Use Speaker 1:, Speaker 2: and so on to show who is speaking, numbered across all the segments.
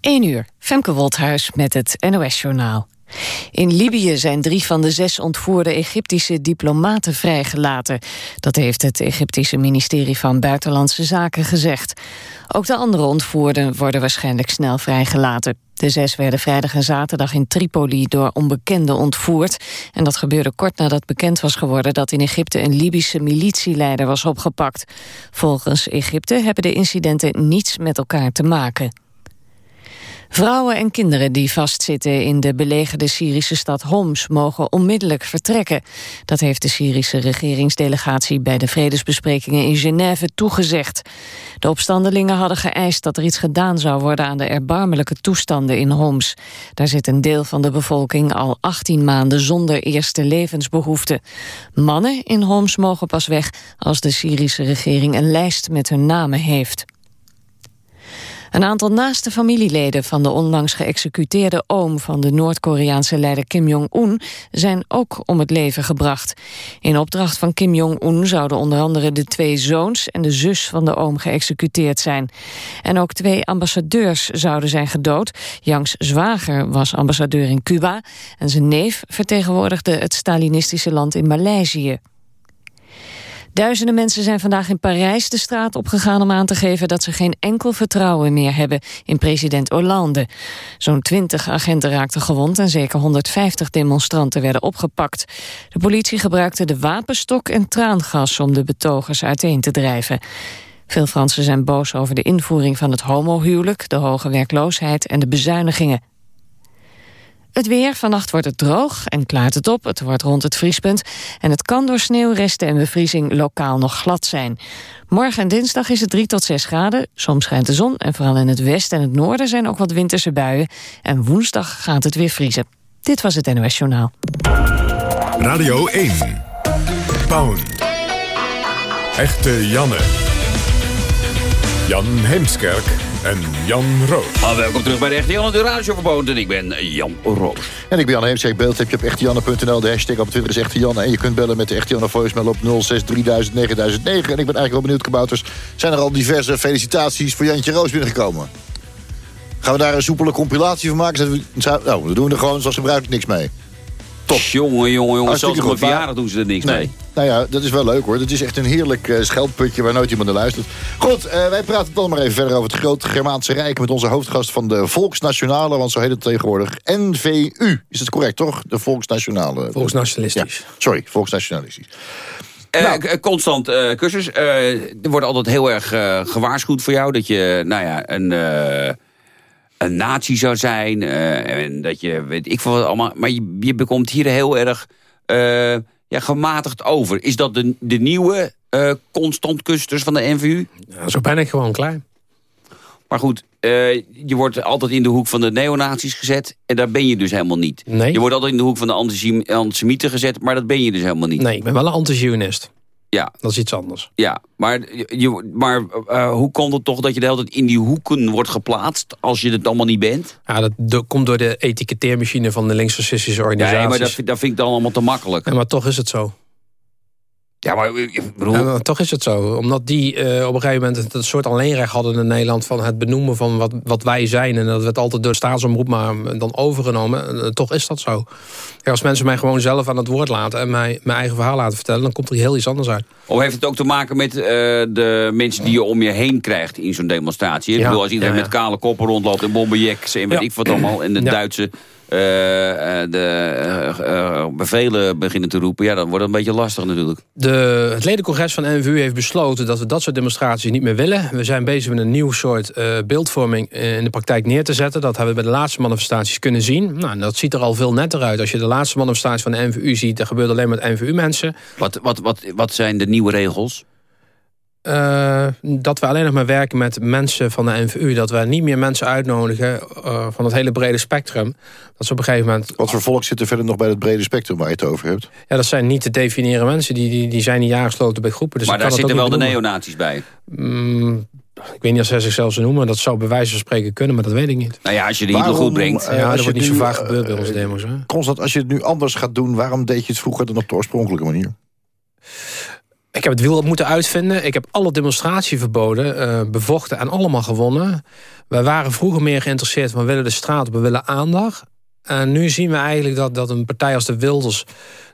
Speaker 1: 1 uur, Femke Wolthuis met het NOS-journaal. In Libië zijn drie van de zes ontvoerde Egyptische diplomaten vrijgelaten. Dat heeft het Egyptische ministerie van Buitenlandse Zaken gezegd. Ook de andere ontvoerden worden waarschijnlijk snel vrijgelaten. De zes werden vrijdag en zaterdag in Tripoli door onbekenden ontvoerd. En dat gebeurde kort nadat bekend was geworden... dat in Egypte een Libische militieleider was opgepakt. Volgens Egypte hebben de incidenten niets met elkaar te maken. Vrouwen en kinderen die vastzitten in de belegerde Syrische stad Homs mogen onmiddellijk vertrekken. Dat heeft de Syrische regeringsdelegatie bij de vredesbesprekingen in Genève toegezegd. De opstandelingen hadden geëist dat er iets gedaan zou worden aan de erbarmelijke toestanden in Homs. Daar zit een deel van de bevolking al 18 maanden zonder eerste levensbehoeften. Mannen in Homs mogen pas weg als de Syrische regering een lijst met hun namen heeft. Een aantal naaste familieleden van de onlangs geëxecuteerde oom van de Noord-Koreaanse leider Kim Jong-un zijn ook om het leven gebracht. In opdracht van Kim Jong-un zouden onder andere de twee zoons en de zus van de oom geëxecuteerd zijn. En ook twee ambassadeurs zouden zijn gedood. Yangs zwager was ambassadeur in Cuba en zijn neef vertegenwoordigde het Stalinistische land in Maleisië. Duizenden mensen zijn vandaag in Parijs de straat opgegaan om aan te geven dat ze geen enkel vertrouwen meer hebben in president Hollande. Zo'n 20 agenten raakten gewond en zeker 150 demonstranten werden opgepakt. De politie gebruikte de wapenstok en traangas om de betogers uiteen te drijven. Veel Fransen zijn boos over de invoering van het homohuwelijk, de hoge werkloosheid en de bezuinigingen. Het weer, vannacht wordt het droog en klaart het op. Het wordt rond het vriespunt. En het kan door sneeuwresten en bevriezing lokaal nog glad zijn. Morgen en dinsdag is het 3 tot 6 graden. Soms schijnt de zon en vooral in het westen en het noorden zijn ook wat winterse buien. En woensdag gaat het weer vriezen. Dit was het NOS Journaal.
Speaker 2: Radio 1. Pound. Echte Janne. Jan Heemskerk en Jan Roos.
Speaker 3: Ah, welkom terug bij de Echte Jan, de radio verboond. En ik ben Jan Roos.
Speaker 4: En ik ben Jan Heemskerk. Beeld heb je op echtejanne.nl. De hashtag op Twitter is Echte Janne. En je kunt bellen met de Echte Janne voicemail op 063000 9009. En ik ben eigenlijk wel benieuwd, kabouters. Zijn er al diverse felicitaties voor Jantje Roos binnengekomen? Gaan we daar een soepele compilatie van maken? Nou, we doen er gewoon zoals gebruikelijk niks mee.
Speaker 3: Top. Jongen, jongen, jongen. Zelfs op mijn verjaardag doen ze er niks mee.
Speaker 4: Nou ja, dat is wel leuk hoor. Dat is echt een heerlijk uh, scheldputje waar nooit iemand naar luistert. Goed, uh, wij praten dan maar even verder over het grote Germaanse Rijk... met onze hoofdgast van de Volksnationale, want zo heet het tegenwoordig. NVU, is het correct toch? De Volksnationale.
Speaker 5: Volksnationalistisch.
Speaker 4: Ja, sorry, Volksnationalistisch.
Speaker 3: Uh, nou. Constant uh, cursus. er wordt altijd heel erg gewaarschuwd voor jou... dat je, nou ja, een een nazi zou zijn. Uh, en dat je, weet ik veel wat allemaal. Maar je, je bekomt hier heel erg uh, ja, gematigd over. Is dat de, de nieuwe uh, constant kusters van de NVU?
Speaker 5: Ja, zo ben ik gewoon klaar.
Speaker 3: Maar goed, je wordt altijd in de hoek van de neonazies gezet. En daar ben je dus helemaal niet.
Speaker 5: Nee.
Speaker 3: Je wordt altijd in de hoek van de antisemieten gezet. Maar dat ben je dus helemaal niet.
Speaker 5: Nee, ik ben wel een anti-zionist.
Speaker 3: Ja.
Speaker 5: Dat is iets anders.
Speaker 3: Ja, maar, je, maar uh, hoe komt het toch dat je de hele tijd in die hoeken wordt geplaatst... als je het allemaal niet bent?
Speaker 5: Ja, dat komt door de etiketteermachine van de linksfascistische organisaties.
Speaker 3: Ja, maar dat, dat vind ik dan allemaal te makkelijk.
Speaker 5: Ja, maar toch is het zo.
Speaker 3: Ja, maar, ik bedoel...
Speaker 5: ja, maar toch is het zo. Omdat die uh, op een gegeven moment het soort alleenrecht hadden in Nederland... van het benoemen van wat, wat wij zijn. En dat werd altijd door staatsomroep maar dan overgenomen. Uh, toch is dat zo. Ja, als mensen mij gewoon zelf aan het woord laten... en mij mijn eigen verhaal laten vertellen... dan komt er heel iets anders uit.
Speaker 3: Of heeft het ook te maken met uh, de mensen die je om je heen krijgt... in zo'n demonstratie? Ik bedoel, als iedereen met kale koppen rondloopt... en bombenjeks en weet ik wat allemaal... en de Duitse... Uh, de uh, bevelen beginnen te roepen... ja, dan wordt het een beetje lastig natuurlijk.
Speaker 5: De, het ledencongres van NVU heeft besloten dat we dat soort demonstraties niet meer willen. We zijn bezig met een nieuw soort beeldvorming in de praktijk neer te zetten. Dat hebben we bij de laatste manifestaties kunnen zien. Nou, dat ziet er al veel netter uit. Als je de laatste manifestatie van de NVU ziet... dat gebeurt alleen met NVU-mensen.
Speaker 3: Wat, wat, wat, wat zijn de nieuwe regels?
Speaker 5: Uh, dat we alleen nog maar werken met mensen van de NVU. Dat we niet meer mensen uitnodigen uh, van het hele brede spectrum. Dat ze op een gegeven moment...
Speaker 4: Wat voor volk zit er verder nog bij het brede spectrum waar je het over hebt?
Speaker 5: Ja, dat zijn niet te definiëren mensen. Die, die, die zijn niet aangesloten bij groepen. Dus
Speaker 3: maar daar zitten wel de neonazies bij?
Speaker 5: Mm, ik weet niet of zij zichzelf zo noemen. Dat zou bij wijze van spreken kunnen, maar dat weet ik niet.
Speaker 3: Nou ja, als je de Hitler goed brengt.
Speaker 5: Uh, ja, dat wordt niet zo vaak gebeurd bij onze demos. Hè?
Speaker 4: Constant, als je het nu anders gaat doen... waarom deed je het vroeger dan op de oorspronkelijke manier?
Speaker 5: Ik heb het wiel moeten uitvinden. Ik heb alle demonstratieverboden uh, bevochten en allemaal gewonnen. Wij waren vroeger meer geïnteresseerd van... willen de straat op, we willen aandacht. En nu zien we eigenlijk dat, dat een partij als de Wilders...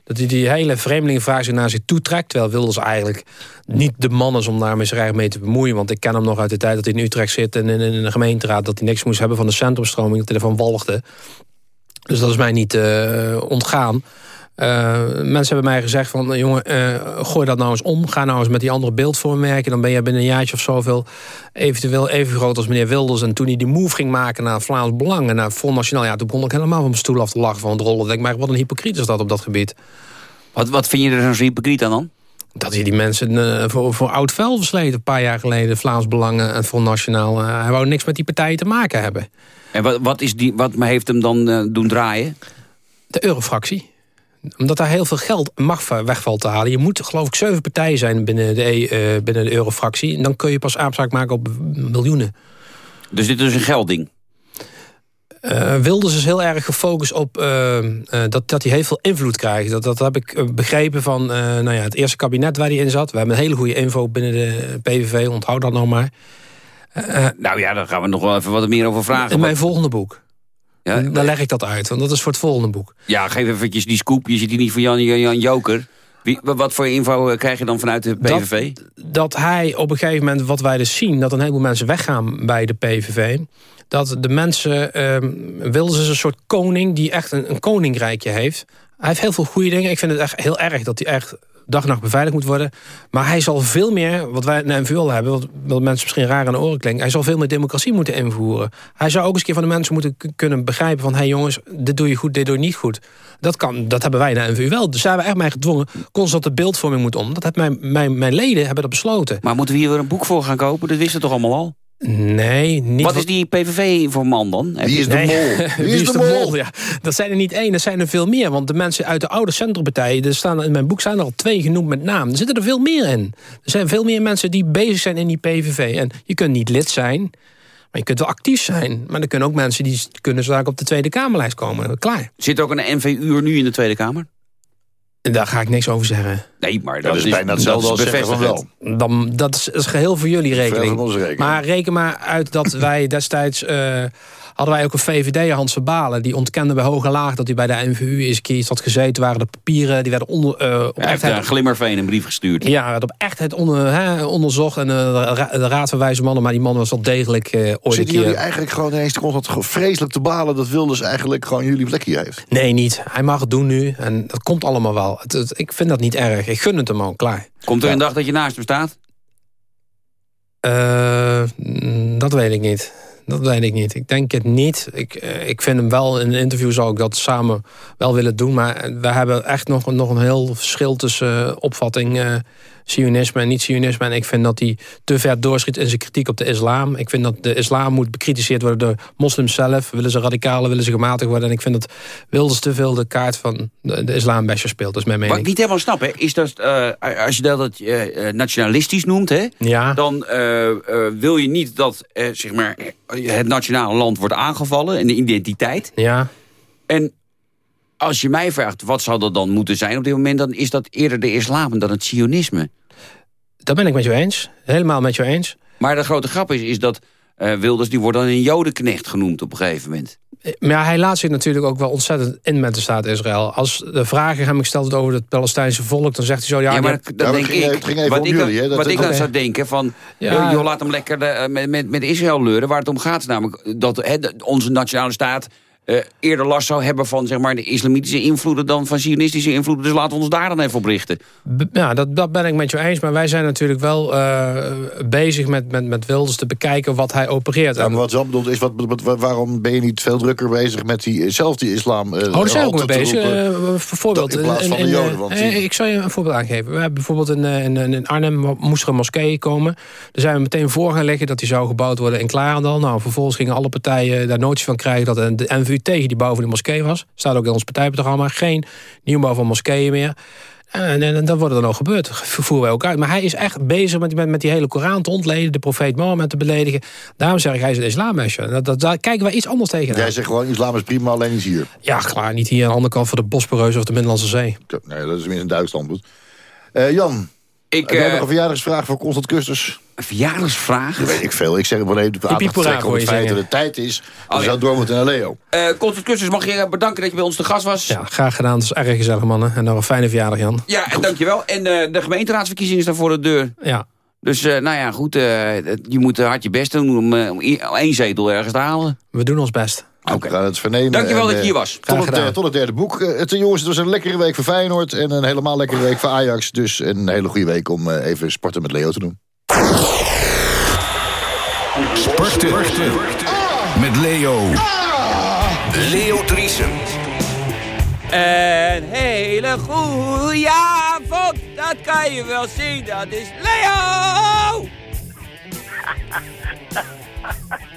Speaker 5: dat die, die hele vreemdelingenvraag zich naar zich toe trekt... terwijl Wilders eigenlijk niet de man is om daar met zich mee te bemoeien. Want ik ken hem nog uit de tijd dat hij in Utrecht zit... en in, in een gemeenteraad dat hij niks moest hebben van de centrumstroming... dat hij ervan walgde. Dus dat is mij niet uh, ontgaan. Uh, mensen hebben mij gezegd van, jongen, uh, gooi dat nou eens om. Ga nou eens met die andere beeldvorm werken. Dan ben je binnen een jaartje of zoveel eventueel even groot als meneer Wilders. En toen hij die move ging maken naar Vlaams Belang en naar Front Nationaal... ja, toen begon ik helemaal van mijn stoel af te lachen van het rollen. Ik denk, maar wat een hypocriet is dat op dat gebied.
Speaker 3: Wat, wat vind je er zo hypocriet aan dan?
Speaker 5: Dat hij die mensen uh, voor, voor oud vuil versleten een paar jaar geleden. Vlaams Belangen en Front Nationaal. hij wou niks met die partijen te maken hebben.
Speaker 3: En wat, wat, is die, wat heeft hem dan doen draaien?
Speaker 5: De eurofractie omdat daar heel veel geld mag wegvalt te halen. Je moet geloof ik zeven partijen zijn binnen de, uh, binnen de eurofractie. En dan kun je pas aanspraak maken op miljoenen.
Speaker 3: Dus dit is een gelding?
Speaker 5: Uh, Wilders is heel erg gefocust op uh, dat, dat hij heel veel invloed krijgt. Dat, dat heb ik begrepen van nou ja, het eerste kabinet waar hij in zat. We hebben een hele goede info binnen de PVV, onthoud dat nog maar.
Speaker 3: nou ja, daar gaan we nog wel even wat meer over vragen.
Speaker 5: In mijn volgende boek. Ja, dan leg ik dat uit, want dat is voor het volgende boek.
Speaker 3: Ja, geef eventjes die scoop. Je zit hier niet voor Jan, Jan Joker. Wie, wat voor info eh, krijg je dan vanuit de PVV?
Speaker 5: Dat, dat, hij op een gegeven moment, wat wij dus zien... dat een heleboel mensen weggaan bij de PVV... dat de mensen... Um, wilden ze een soort koning die echt een, een koningrijkje heeft. Hij heeft heel veel goede dingen. Ik vind het echt heel erg dat hij echt dag en nacht beveiligd moet worden. Maar hij zal veel meer, wat wij de NVL hebben... wat, mensen misschien raar aan de oren klinken... hij zal veel meer democratie moeten invoeren. Hij zou ook eens een keer van de mensen moeten kunnen begrijpen... van, hé hey jongens, dit doe je goed, dit doe je niet goed. Dat, kan, dat hebben wij de NVU wel. Dus zijn we echt mij gedwongen. Constant de beeldvorming moet om. Dat heeft mijn, mijn, mijn leden hebben dat besloten.
Speaker 3: Maar moeten we hier weer een boek voor gaan kopen? Dat wisten toch allemaal al?
Speaker 5: Nee, niet.
Speaker 3: Wat is die PVV voor man dan?
Speaker 4: Wie is de mol? Wie is de, mol?
Speaker 5: Ja, dat zijn er niet één, er zijn er veel meer. Want de mensen uit de oude centrumpartijen... Er staan, in mijn boek zijn er al twee genoemd met naam. Er zitten er veel meer in. Er zijn veel meer mensen die bezig zijn in die PVV. En je kunt niet lid zijn, maar je kunt wel actief zijn. Maar er kunnen ook mensen die kunnen op de Tweede Kamerlijst komen. Klaar.
Speaker 3: Zit ook een NVU nu in de Tweede Kamer?
Speaker 5: Daar ga ik niks over zeggen.
Speaker 3: Nee, maar dat,
Speaker 4: dat is bijna hetzelfde als zeggen van wel.
Speaker 5: Dan, dat is, is geheel voor jullie rekening.
Speaker 4: rekening.
Speaker 5: Maar reken maar uit dat wij destijds... Uh, hadden wij ook een VVD, Hans Verbalen. Die ontkende bij hoge laag dat hij bij de NVU is keer iets had gezeten. Waren de papieren, die werden onder, uh,
Speaker 3: op echt een Glimmerveen een brief gestuurd.
Speaker 5: Ja, werd op echtheid onder, hè, onderzocht. En uh, de, Raad van Wijze Mannen, maar die man was al degelijk uh, ooit
Speaker 4: Zitten jullie eigenlijk gewoon ineens constant vreselijk te balen... dat Wilders eigenlijk gewoon jullie plek hier heeft?
Speaker 5: Nee, niet. Hij mag het doen nu. En dat komt allemaal wel. Het, ik vind dat niet erg. Ik gun het hem al, klaar.
Speaker 3: Komt er een dag dat je naast hem staat?
Speaker 5: dat weet ik niet. Dat weet ik niet. Ik denk het niet. Ik, eh, ik vind hem wel, in een interview zou ik dat samen wel willen doen. Maar we hebben echt nog, nog een heel verschil tussen opvatting... Zionisme en niet-Zionisme. En ik vind dat hij te ver doorschiet in zijn kritiek op de islam. Ik vind dat de islam moet bekritiseerd worden door moslims zelf. Willen ze radicalen, willen ze gematigd worden. En ik vind dat Wilders te veel de kaart van de, de islam-besje speelt. Dat is mijn mening.
Speaker 3: Wat ik niet helemaal snap, hè, is dat uh, als je dat uh, nationalistisch noemt... Hè,
Speaker 5: ja.
Speaker 3: dan uh, wil je niet dat zeg maar, het nationale land wordt aangevallen... en de identiteit.
Speaker 5: Ja.
Speaker 3: En als je mij vraagt, wat zou dat dan moeten zijn op dit moment... dan is dat eerder de islam dan het sionisme.
Speaker 5: Dat ben ik met je eens. Helemaal met je eens.
Speaker 3: Maar de grote grap is, is dat uh, Wilders... die wordt dan een jodenknecht genoemd op een gegeven moment.
Speaker 5: Eh, maar hij laat zich natuurlijk ook wel ontzettend in met de staat Israël. Als de vragen hem gesteld over het Palestijnse volk... dan zegt hij zo... Ja,
Speaker 3: ja maar dan denk ik, wat ik, dan, wat ik dan zou denken van... Ja. Joh, laat hem lekker de, eh, met, met, met Israël leuren. Waar het om gaat is namelijk dat he, onze nationale staat uh, eerder last zou hebben van zeg maar, de islamitische invloeden... dan van zionistische invloeden. Dus laten we ons daar dan even op richten.
Speaker 5: Ja, dat, dat ben ik met je eens. Maar wij zijn natuurlijk wel uh, bezig met, met, met Wilders te bekijken wat hij opereert.
Speaker 4: Ja, maar wat Jan bedoelt is, wat, wat, waarom ben je niet veel drukker bezig met die, zelf die islam? Uh,
Speaker 5: oh, daar zijn we ook mee bezig. bijvoorbeeld,
Speaker 4: in plaats van de joden. Want
Speaker 5: die... Ik zal je een voorbeeld aangeven. We hebben bijvoorbeeld in, in, in Arnhem moest er een moskee komen. Daar zijn we meteen voor gaan leggen dat die zou gebouwd worden in Klarendal. Nou, vervolgens gingen alle partijen daar notie van krijgen dat de Tegen die bouw van die moskee was. Staat ook in ons partijprogramma. Geen nieuwbouw van moskeeën meer. En, en, dat wordt er dan ook gebeurd. Voeren wij ook uit. Maar hij is echt bezig met, met, met die hele Koran te ontleden. De profeet Mohammed te beledigen. Daarom zeg ik, hij is een islammesje. Dat, dat, daar kijken wij iets anders tegen.
Speaker 4: Jij zegt gewoon, islam is prima, alleen niet hier.
Speaker 5: Ja, klaar. Niet hier aan de andere kant van de Bosporus of de Middellandse Zee.
Speaker 4: Nee, dat is minstens een Duitsland. Uh, Jan,
Speaker 3: Ik,
Speaker 4: Heb jij
Speaker 3: eh,
Speaker 4: nog een verjaardagsvraag voor Constant Kusters?
Speaker 3: een verjaardagsvraag.
Speaker 4: Weet ik veel. Ik zeg wel even de aandacht trekken op het
Speaker 5: je
Speaker 4: feit dat het tijd is. We
Speaker 3: Oh, ja.
Speaker 4: zouden door moeten naar Leo.
Speaker 3: Eh Constant Kussens, mag je bedanken dat je bij ons te gast was.
Speaker 5: Ja, graag gedaan. Het is erg gezellig, mannen. En nog een fijne verjaardag, Jan.
Speaker 3: Ja, en dankjewel. En eh, de gemeenteraadsverkiezingen staan voor de deur.
Speaker 5: Ja.
Speaker 3: Dus eh, nou ja, goed, eh, je moet hard je best doen om, om één zetel ergens te halen.
Speaker 5: We doen ons best.
Speaker 3: Oké.
Speaker 4: Gaan het vernemen.
Speaker 3: Dankjewel
Speaker 4: En,
Speaker 3: dat je
Speaker 4: eh,
Speaker 3: hier was.
Speaker 4: Tot het, eh, tot het derde boek. Eh, Het, jongens, het was een lekkere week voor Feyenoord. En een helemaal lekkere week voor Ajax. Dus een hele goede week om eh, even sporten met Leo te doen.
Speaker 2: Sporten. Met Leo. Leo Driesen.
Speaker 3: Een hele goede avond, dat kan je wel zien, dat is Leo!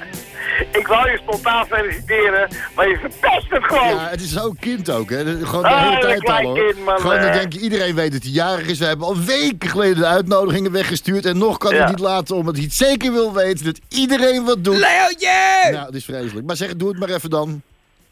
Speaker 6: Ik wou je spontaan feliciteren, maar je verpest het gewoon.
Speaker 4: Ja, het is zo'n kind ook. Hè. Gewoon de
Speaker 6: Ah,
Speaker 4: hele tijd al. Hoor.
Speaker 6: kind, man,
Speaker 4: Gewoon dan
Speaker 6: eh.
Speaker 4: denk je, iedereen weet dat hij jarig is. We hebben al weken geleden de uitnodigingen weggestuurd. En nog kan hij
Speaker 6: Ja.
Speaker 4: niet laten, omdat hij het zeker wil weten dat iedereen wat doet.
Speaker 3: Leootje!
Speaker 4: Nou, het is vreselijk. Maar zeg, doe het maar even dan.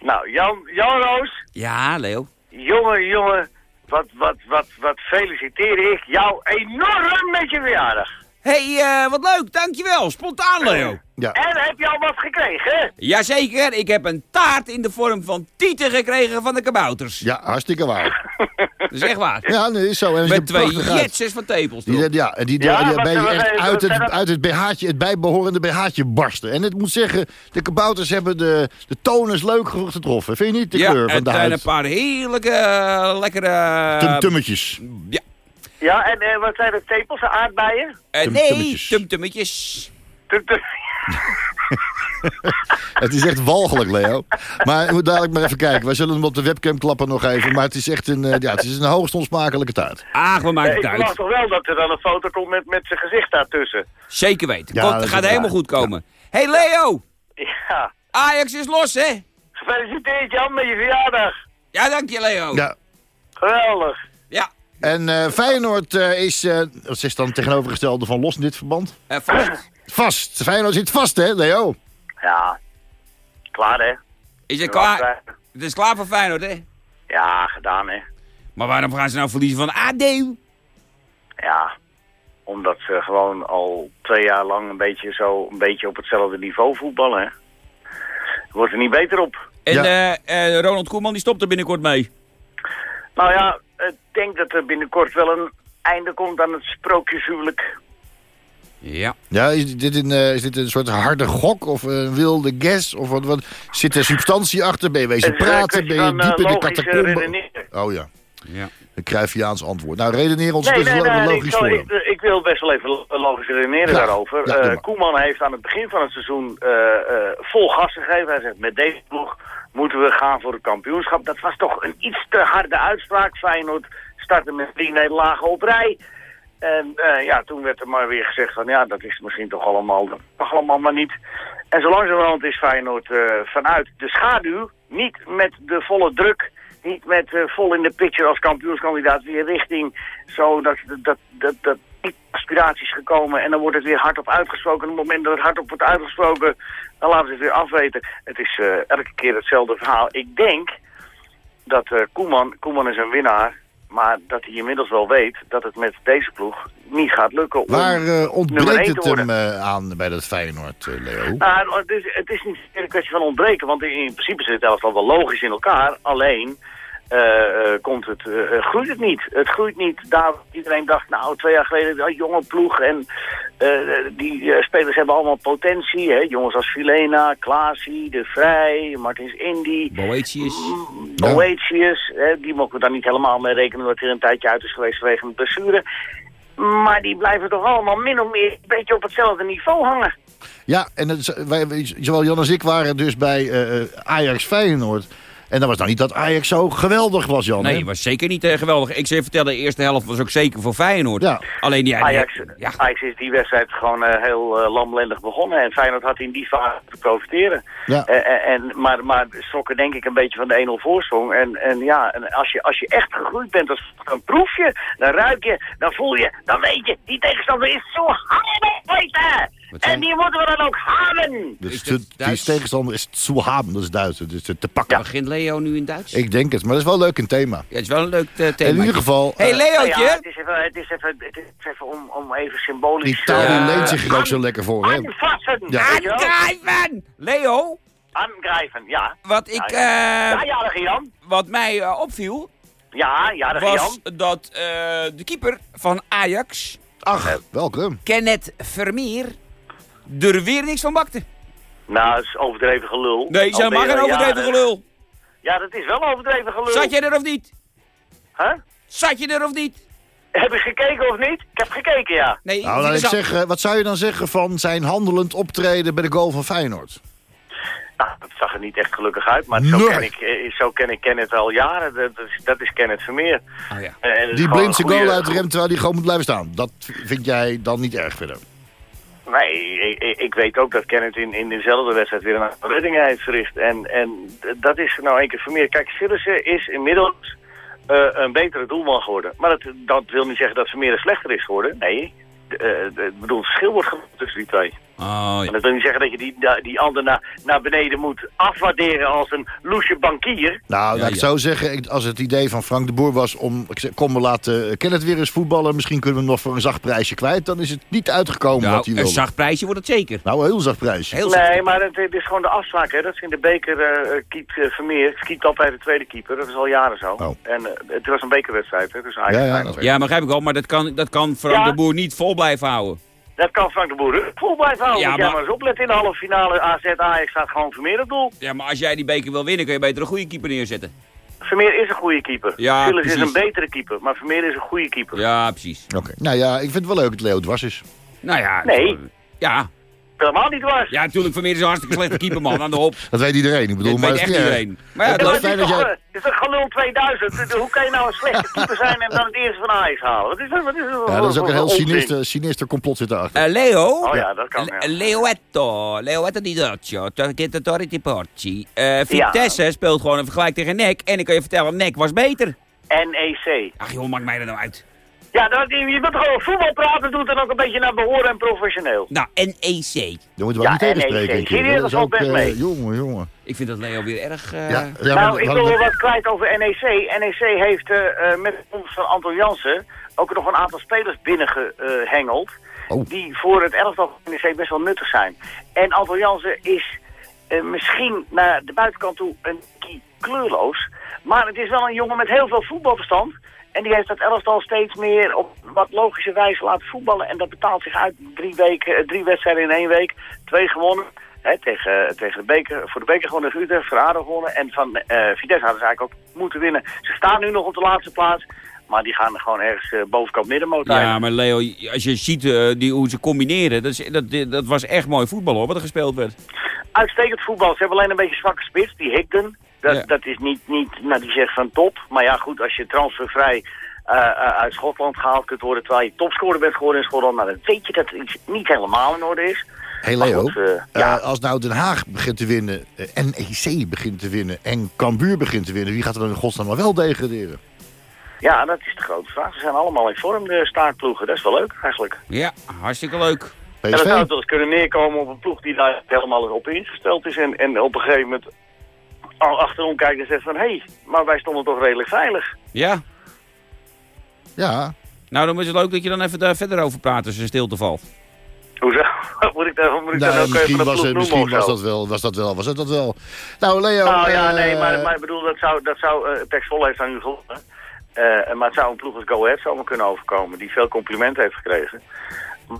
Speaker 6: Nou, Jan, Jan Roos,
Speaker 3: Ja, Leo.
Speaker 6: jongen, jongen, wat, wat, wat, wat feliciteer ik jou enorm met je verjaardag.
Speaker 3: Hey, eh, wat leuk, dankjewel. Spontaan, Leo.
Speaker 4: Ja.
Speaker 6: En heb je al wat gekregen?
Speaker 3: Jazeker, ik heb een taart in de vorm van tieten gekregen van de kabouters.
Speaker 4: ja, hartstikke waar.
Speaker 3: Dat is echt waar.
Speaker 4: Ja, nee, is zo. En
Speaker 3: Met twee jetsers van tepels.
Speaker 4: Die, ja, en die,
Speaker 6: Ja,
Speaker 4: die, ben je echt uit het, uit het BH'tje, het bijbehorende BH'tje barsten. En ik moet zeggen, de kabouters hebben de, de tonus leuk getroffen. Vind je niet? De
Speaker 3: ja,
Speaker 4: kleur van
Speaker 3: het
Speaker 4: de
Speaker 3: zijn een
Speaker 4: huid.
Speaker 3: paar heerlijke, eh, lekkere...
Speaker 4: Tumtummetjes.
Speaker 3: Ja.
Speaker 6: Ja, en eh, wat zijn de tepels, aardbeien?
Speaker 3: Eh, nee,
Speaker 4: Tumtummetjes.
Speaker 3: tumtummetjes.
Speaker 6: Tum- tum-
Speaker 4: Het is echt walgelijk, Leo. Maar we moet dadelijk maar even kijken. Wij zullen hem op de webcam klappen nog even. Maar het is echt een, eh, ja, het is een hoogst onsmakelijke taart.
Speaker 3: Ach, we maken
Speaker 6: Ik
Speaker 3: het
Speaker 6: verwacht
Speaker 3: uit.
Speaker 6: toch wel dat er dan een foto komt met, met zijn gezicht daartussen.
Speaker 3: Zeker weten.
Speaker 4: Ja,
Speaker 3: Komt,
Speaker 4: dat
Speaker 3: gaat
Speaker 4: waar.
Speaker 3: helemaal goed komen. hey Leo,
Speaker 6: Ja,
Speaker 3: Ajax is los, hè?
Speaker 6: gefeliciteerd Jan met je verjaardag.
Speaker 3: Ja, dank je, Leo.
Speaker 4: Ja.
Speaker 6: Geweldig.
Speaker 3: Ja,
Speaker 4: En eh, Feyenoord eh, is, eh wat is dan tegenovergestelde van los in dit verband?
Speaker 3: vast.
Speaker 4: Vast. Feyenoord zit vast, hè, Leo?
Speaker 6: Ja, klaar hè?
Speaker 3: Is het klaar? Het is klaar voor Feyenoord, hè?
Speaker 6: Ja, gedaan hè.
Speaker 3: Maar waarom gaan ze nou verliezen van ADO?
Speaker 6: Ja, omdat ze gewoon al twee jaar lang een beetje, zo, een beetje op hetzelfde niveau voetballen. Hè. Wordt er niet beter op.
Speaker 3: En
Speaker 4: Ja.
Speaker 3: Ronald Koeman die stopt er binnenkort mee.
Speaker 6: Nou ja, ik denk dat er binnenkort wel een einde komt aan het sprookjeshuwelijk.
Speaker 3: Ja.
Speaker 4: Ja, is dit een, eh, is dit een soort harde gok of een wilde guess? Of wat, wat? Zit er substantie achter? Ben je wezen praten? Ben je diep
Speaker 6: eh,
Speaker 4: in de
Speaker 6: redeneren.
Speaker 4: Oh ja,
Speaker 3: ja.
Speaker 4: een Cruyffiaans antwoord. Nou, redeneren ons
Speaker 6: Nee,
Speaker 4: dus
Speaker 6: nee, ik,
Speaker 4: logisch
Speaker 6: zal- ik, ik wil best wel even lo- logisch redeneren daarover.
Speaker 4: Ja,
Speaker 6: Eh. Koeman heeft aan het begin van het seizoen eh, eh, vol gas gegeven. Hij zegt, met deze ploeg moeten we gaan voor het kampioenschap. Dat was toch een iets te harde uitspraak. Feyenoord startte met drie nederlagen op rij. En eh, ja, toen werd er maar weer gezegd van ja, dat is misschien toch allemaal, mag allemaal maar niet. En zo langzamerhand is Feyenoord eh, vanuit de schaduw, niet met de volle druk, niet met eh, vol in de picture als kampioenskandidaat weer richting zo dat, dat, dat, dat aspiraties gekomen en dan wordt het weer hardop uitgesproken. En op het moment dat het hardop wordt uitgesproken, dan laten ze het weer afweten. Het is eh, elke keer hetzelfde verhaal. Ik denk dat eh, Koeman, Koeman is een winnaar, maar dat hij inmiddels wel weet dat het met deze ploeg niet gaat lukken. om
Speaker 4: Waar eh, ontbreekt het hem aan bij dat Feyenoord, eh, Leo?
Speaker 6: Nou, het is, het is niet een kwestie van ontbreken, want in, in principe zit het elftal wel logisch in elkaar. Alleen komt het, eh, eh, groeit het niet. Het groeit niet. Daar iedereen dacht, nou, twee jaar geleden, een jonge ploeg. En eh, die eh, spelers hebben allemaal potentie. Hè? Jongens als Filena, Klaasie, De Vrij, Martins Indy.
Speaker 3: Boetius.
Speaker 4: Ja.
Speaker 6: Boetius, hè, die mogen we dan niet helemaal mee rekenen omdat hij een tijdje uit is geweest vanwege een blessure. Maar die blijven toch allemaal min of meer een beetje op hetzelfde niveau hangen.
Speaker 4: Ja, en het, is- wij, zowel Jan als ik waren dus bij eh, eh, Ajax Feyenoord. En dat was nou niet dat Ajax zo geweldig was, Jan.
Speaker 3: Nee, het was zeker niet eh, geweldig. Ik zei vertellen, de eerste helft was ook zeker voor Feyenoord.
Speaker 4: Ja.
Speaker 3: Alleen die-
Speaker 6: Ajax,
Speaker 3: ja,
Speaker 6: Ajax is die wedstrijd gewoon eh, heel eh, lamlendig begonnen. En Feyenoord had in die fase te profiteren.
Speaker 4: Ja.
Speaker 6: En, maar, maar schrokken denk ik een beetje van de 1-0 voorsprong. En, en ja, en als, je, als je echt gegroeid bent, als, dan proef je, dan ruik je, dan voel je, dan weet je, die tegenstander is zo hard weten. En die moeten we dan ook hebben.
Speaker 4: Dus
Speaker 3: Is
Speaker 4: te-
Speaker 3: het
Speaker 4: die tegenstander is zu haben, dat is Duits. Dus te te pakken.
Speaker 3: Begint Leo nu in Duits?
Speaker 4: Ik denk het, maar dat is wel leuk een thema.
Speaker 3: Ja, het is wel een leuk eh, thema.
Speaker 4: In ieder geval,
Speaker 3: hey,
Speaker 4: eh,
Speaker 3: Leootje!
Speaker 6: ja, het is even, het is even, het is even om, om even symbolisch...
Speaker 4: Italië
Speaker 3: Ja.
Speaker 4: leent zich er ook zo lekker voor. Hè?
Speaker 6: Aanvassen!
Speaker 4: Ja.
Speaker 3: Aangrijpen! Leo,
Speaker 6: Aangrijpen, ja.
Speaker 3: wat, ik,
Speaker 6: Ja,
Speaker 3: eh,
Speaker 6: ja, de Jan.
Speaker 3: wat mij eh, opviel,
Speaker 6: Ja, ja, de
Speaker 3: was
Speaker 6: Jan.
Speaker 3: dat eh, de keeper van Ajax,
Speaker 4: Ach, welke?
Speaker 3: Kenneth Vermeer, er weer niks van bakte.
Speaker 6: Nou, dat is overdreven gelul.
Speaker 3: Nee,
Speaker 6: je
Speaker 3: geen
Speaker 6: al
Speaker 3: overdreven
Speaker 6: jaren-
Speaker 3: gelul.
Speaker 6: Ja, dat is wel overdreven gelul.
Speaker 3: Zat je er of niet?
Speaker 6: Huh?
Speaker 3: Zat je er of niet?
Speaker 6: Heb je gekeken of niet? Ik heb gekeken, ja.
Speaker 3: Nee,
Speaker 4: Nou, laat ik
Speaker 3: zat-
Speaker 4: zeggen, wat zou je dan zeggen van zijn handelend optreden bij de goal van Feyenoord?
Speaker 6: Nou, dat zag er niet echt gelukkig uit, maar zo ken ik, eh, zo ken ik Kenneth al jaren. Dat, is, dat is Kenneth Vermeer.
Speaker 3: Oh, ja.
Speaker 4: Die
Speaker 6: gewoon
Speaker 4: blind zijn
Speaker 6: een
Speaker 4: goal
Speaker 6: goeie-
Speaker 4: uitremt terwijl hij gewoon moet blijven staan. Dat vind jij dan niet erg verder?
Speaker 6: Nee, ik, weet ook dat Kenneth in, in dezelfde wedstrijd weer een redding heeft verricht. En, en dat is nou één keer Vermeer. Kijk, Sillissen is inmiddels eh, een betere doelman geworden. Maar dat, dat wil niet zeggen dat Vermeer een slechter is geworden. Nee, eh, ik bedoel, het verschil wordt gemaakt tussen die twee.
Speaker 3: Oh,
Speaker 6: En
Speaker 3: ja.
Speaker 6: dat wil niet zeggen dat je die, die ander naar, naar beneden moet afwaarderen als een loesje bankier.
Speaker 4: Nou,
Speaker 3: Ja,
Speaker 4: laat ik
Speaker 3: ja.
Speaker 4: zo zeggen, ik- als het idee van Frank de Boer was om... Ik zeg, kom, we laten Kenneth weer eens voetballen. Misschien kunnen we hem nog voor een zacht prijsje kwijt. Dan is het niet uitgekomen wat
Speaker 3: Nou,
Speaker 4: hij
Speaker 3: een
Speaker 4: wilde.
Speaker 3: zacht prijsje wordt het zeker.
Speaker 4: Nou, een heel zacht prijsje.
Speaker 3: Heel zacht.
Speaker 6: Nee, maar het, het is gewoon de afspraak. Hè. Dat is in de beker eh keept eh, Vermeer. Altijd de tweede keeper. Dat is al jaren zo.
Speaker 4: Oh.
Speaker 6: En eh, het was een bekerwedstrijd. Hè. Dus
Speaker 4: Ja, ja.
Speaker 3: Ja, begrijp ik wel, maar dat kan, dat kan Frank
Speaker 6: Ja.
Speaker 3: de Boer niet vol blijven houden.
Speaker 6: Dat kan Frank de Boer vol blijven houden.
Speaker 3: Ja,
Speaker 6: Moet jij
Speaker 3: maar-
Speaker 6: maar eens opletten in de halve finale. AZ Ajax staat gewoon Vermeer op doel.
Speaker 3: Ja, maar als jij die beker wil winnen, kun je beter een goede keeper neerzetten.
Speaker 6: Vermeer is een goede keeper.
Speaker 3: Ja,
Speaker 6: Silas is een betere keeper. Maar Vermeer is een goede keeper.
Speaker 3: Ja, precies.
Speaker 4: Oké. Nou ja, ik vind het wel leuk dat Leo dwars is.
Speaker 3: Nou ja.
Speaker 6: Nee.
Speaker 3: Ja,
Speaker 6: Helemaal niet waar.
Speaker 3: ja natuurlijk, Vermeer is een hartstikke slechte keeper, man. Aan de hop.
Speaker 4: Dat weet iedereen. Ik bedoel,
Speaker 3: Dat
Speaker 4: maar
Speaker 3: weet
Speaker 4: het
Speaker 3: echt iedereen. Maar ja,
Speaker 4: Het
Speaker 6: Ja,
Speaker 4: is
Speaker 6: maar toch,
Speaker 4: jij-
Speaker 6: het is een gelul 2000. Hoe kan je nou een slechte keeper zijn en dan het eerste van Ajax halen? Wat is dat? Wat is dat?
Speaker 4: Ja, dat is ook een heel sinister, sinister complot zit erachter.
Speaker 3: Eh, Leo.
Speaker 6: Oh ja, dat kan. Ja.
Speaker 3: Le- Leoetto, Leoetto di Doccio, Torquetatore di Porci. Eh Vitesse speelt gewoon een vergelijk tegen NEC. En ik kan je vertellen, NEC was beter.
Speaker 6: NEC.
Speaker 3: Ach joh, maakt mij er nou uit.
Speaker 6: Ja, dat, je moet gewoon over voetbal praten, doet dan ook een beetje naar behoren en professioneel.
Speaker 3: Nou, NEC.
Speaker 4: Dan moeten we
Speaker 6: Ja,
Speaker 4: ook niet tegenspreken.
Speaker 6: NEC.
Speaker 4: een keer.
Speaker 6: Serieus, dat valt
Speaker 4: ook,
Speaker 6: best
Speaker 4: eh,
Speaker 6: mee.
Speaker 4: Jongen, jongen.
Speaker 3: Ik vind dat Leo weer erg... eh,
Speaker 4: Ja, ja, maar
Speaker 6: nou, ik wil wel wat kwijt over NEC. NEC heeft eh, met de komst van Anton Jansen ook nog een aantal spelers binnengehengeld.
Speaker 4: Oh.
Speaker 6: Die voor het elftal van NEC best wel nuttig zijn. En Anton Jansen is eh, misschien naar de buitenkant toe een beetje kleurloos. Maar het is wel een jongen met heel veel voetbalverstand. En die heeft dat elftal steeds meer op wat logische wijze laten voetballen. En dat betaalt zich uit. Drie, weken, eh, drie wedstrijden in één week. Twee gewonnen. Hè, tegen, tegen de beker, voor de beker gewonnen tegen Utrecht, voor ADO gewonnen. En van eh Vitesse hadden ze eigenlijk ook moeten winnen. Ze staan nu nog op de laatste plaats. Maar die gaan er gewoon ergens eh, bovenkant middenmoot uit.
Speaker 3: Ja, maar Leo, als je ziet eh, die, hoe ze combineren, dat, is, dat, dat was echt mooi voetbal hoor, wat er gespeeld werd.
Speaker 6: Uitstekend voetbal. Ze hebben alleen een beetje zwakke spits, die Higden. Dat,
Speaker 3: Ja.
Speaker 6: dat is niet, niet, nou die zegt van top. Maar ja goed, als je transfervrij eh, eh, uit Schotland gehaald kunt worden... terwijl je topscorer bent geworden in Schotland... nou dan weet je dat iets niet helemaal in orde is.
Speaker 4: Hey Leo,
Speaker 6: goed, eh, ja.
Speaker 4: als nou Den Haag begint te winnen, NEC begint te winnen en Cambuur begint te winnen, wie gaat er dan in godsnaam maar wel degraderen?
Speaker 6: Ja, dat is de grote vraag. Ze zijn allemaal in vorm, de staartploegen. Dat is wel leuk eigenlijk.
Speaker 3: Ja, hartstikke leuk.
Speaker 6: En dan zou wel eens kunnen neerkomen op een ploeg die daar helemaal op ingesteld is. En, en op een gegeven moment al achterom kijkt en zegt van... hé, hey, maar wij stonden toch redelijk veilig.
Speaker 3: Ja,
Speaker 4: Ja,
Speaker 3: nou dan is het leuk dat je dan even daar verder over praat als er stilte valt.
Speaker 6: Hoezo? moet ik daar, moet ik daar ook even
Speaker 4: was,
Speaker 6: ploeg
Speaker 4: het,
Speaker 6: noemen
Speaker 4: misschien was, dat wel, was dat wel, was dat dat wel. Nou Leo,
Speaker 6: Nou ja,
Speaker 4: eh,
Speaker 6: nee, maar, maar ik bedoel, dat zou, dat zou uh, Tex Volle heeft aan u gewonnen. Eh, maar het zou een ploeg als Go Ahead zomaar kunnen overkomen, die veel complimenten heeft gekregen.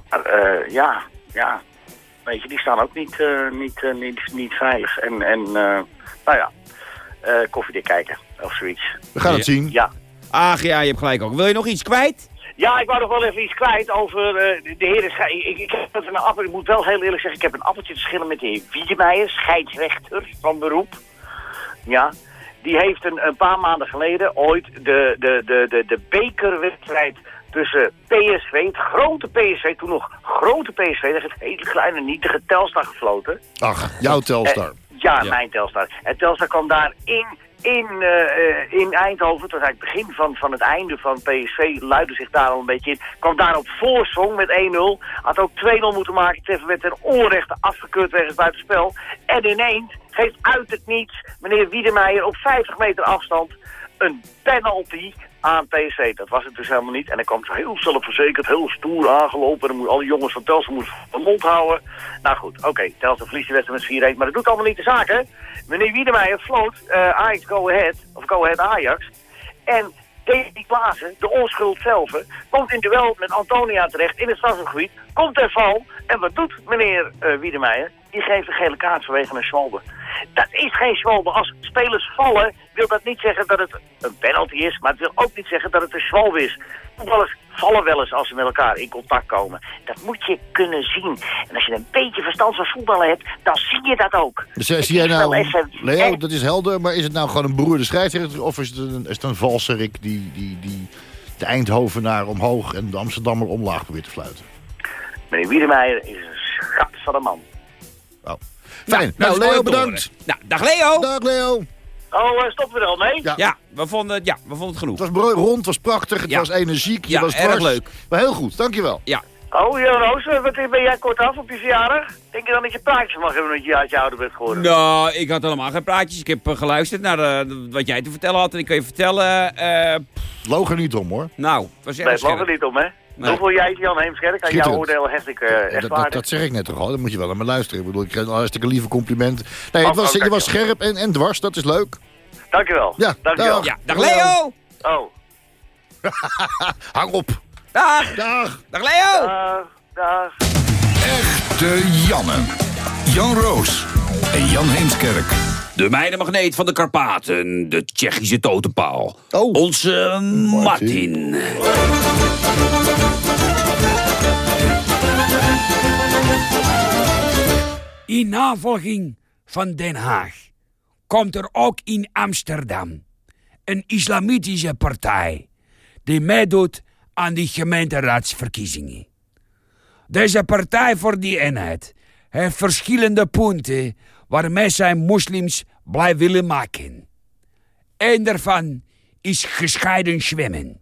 Speaker 6: Maar eh, ja, ja, weet je, die staan ook niet, eh, niet, eh, niet, niet veilig. En, en eh, nou ja, eh koffiedik kijken of zoiets.
Speaker 4: we gaan het zien.
Speaker 6: Ja.
Speaker 3: Ach ja, je hebt gelijk ook. Wil je nog iets kwijt?
Speaker 6: Ja, ik wou nog wel even iets kwijt over eh, de, heren. schei- Ik, ik, heb een appel, ik moet wel heel eerlijk zeggen, ik heb een appeltje te schillen met de heer Wiedemeijer, scheidsrechter van beroep. Ja, die heeft een, een paar maanden geleden ooit de, de, de, de, de bekerwedstrijd tussen PSV, het grote PSV, toen nog grote PSV, dat is het hele kleine nietige Telstar gefloten.
Speaker 4: Ach, jouw Telstar.
Speaker 6: Eh, ja,
Speaker 3: Ja.
Speaker 6: mijn Telstar. En Telstar kwam daar in in, uh, in Eindhoven, het was eigenlijk het begin van, van het einde van PSV, luidde zich daar al een beetje in. Kwam daar op voorsprong met 1-0. Had ook 2-0 moeten maken. Teven werd ten onrechte afgekeurd wegens buitenspel. En ineens geeft uit het niets meneer Wiedemeijer op 50 meter afstand een penalty aan PSV. Dat was het dus helemaal niet. En hij kwam zo heel zelfverzekerd, heel stoer aangelopen. En dan alle jongens van Telstra moesten de mond houden. Nou goed, oké, okay, verliest de wedstrijd met 4-1. Maar dat doet allemaal niet de zaak, hè? Meneer Wiedemeijer floot uh, Ajax Go Ahead, of Go Ahead Ajax. En Davy Klaassen, de onschuld zelf, komt in duel met Antonia terecht in het stadsgebied. Komt ter val. En wat doet meneer uh, Wiedemeijer? Die geeft een gele kaart vanwege een schwalbe. Dat is geen schwalbe. Als spelers vallen, wil dat niet zeggen dat het een penalty is. Maar het wil ook niet zeggen dat het een schwalbe is. Voetballers vallen wel eens als ze met elkaar in contact komen. Dat moet je kunnen zien. En als je een beetje verstand van voetballen hebt, dan zie je dat ook.
Speaker 4: Dus uh, zie jij nou, Leo, dat is helder, maar is het nou gewoon een beroerde scheidsrechter... of is het een, is het een valserik die, die, die de Eindhovenaar omhoog en de Amsterdammer omlaag probeert te fluiten?
Speaker 6: Meneer Wiedemeijer is een schat van een man.
Speaker 4: Oh. Fijn. Nou, nou Leo, bedankt.
Speaker 7: Nou, dag Leo.
Speaker 4: Dag Leo.
Speaker 6: Oh, uh, stoppen we er al mee?
Speaker 7: Ja. ja, we vonden, ja, we vonden het genoeg.
Speaker 4: Het was rond, het was prachtig, het was energiek, je
Speaker 7: ja,
Speaker 4: was
Speaker 7: erg leuk.
Speaker 4: Maar heel goed, dankjewel.
Speaker 7: Ja.
Speaker 6: Oh, Jan Roos, wat ben jij kort af op je verjaardag? Denk je dan dat je praatjes mag hebben dat je uit je ouder bent geworden?
Speaker 7: Nou, ik had helemaal geen praatjes. Ik heb uh, geluisterd naar uh, wat jij te vertellen had. En ik kan je vertellen... Uh,
Speaker 4: Loog er niet om, hoor.
Speaker 7: Nou, het was
Speaker 6: erg Nee, er niet om, hè? Nee. Hoeveel jij Jan Heemskerk? Aan jouw oordeel hecht ik uh, echt
Speaker 4: dat, dat, dat, zeg ik net toch al. Dan moet je wel naar me luisteren. Ik bedoel, ik krijg een hartstikke lieve compliment. Nee, het was, je was scherp en, en dwars. Dat is leuk.
Speaker 6: Dankjewel.
Speaker 4: Ja,
Speaker 6: dankjewel.
Speaker 7: Ja, dag Leo!
Speaker 6: Oh.
Speaker 4: Hang op.
Speaker 7: Dag.
Speaker 4: Dag.
Speaker 7: Dag Leo.
Speaker 6: Dag. Dag.
Speaker 2: Echte Janne. Jan Roos en Jan Heemskerk.
Speaker 7: De meidenmagneet van de Karpaten, de Tsjechische totempaal.
Speaker 4: Oh.
Speaker 7: Onze Martin.
Speaker 3: In navolging van Den Haag komt er ook in Amsterdam een islamitische partij die meedoet aan die gemeenteraadsverkiezingen. Deze Partij voor die Eenheid heeft verschillende punten waarmee zij moslims blij willen maken. Eén daarvan is gescheiden zwemmen.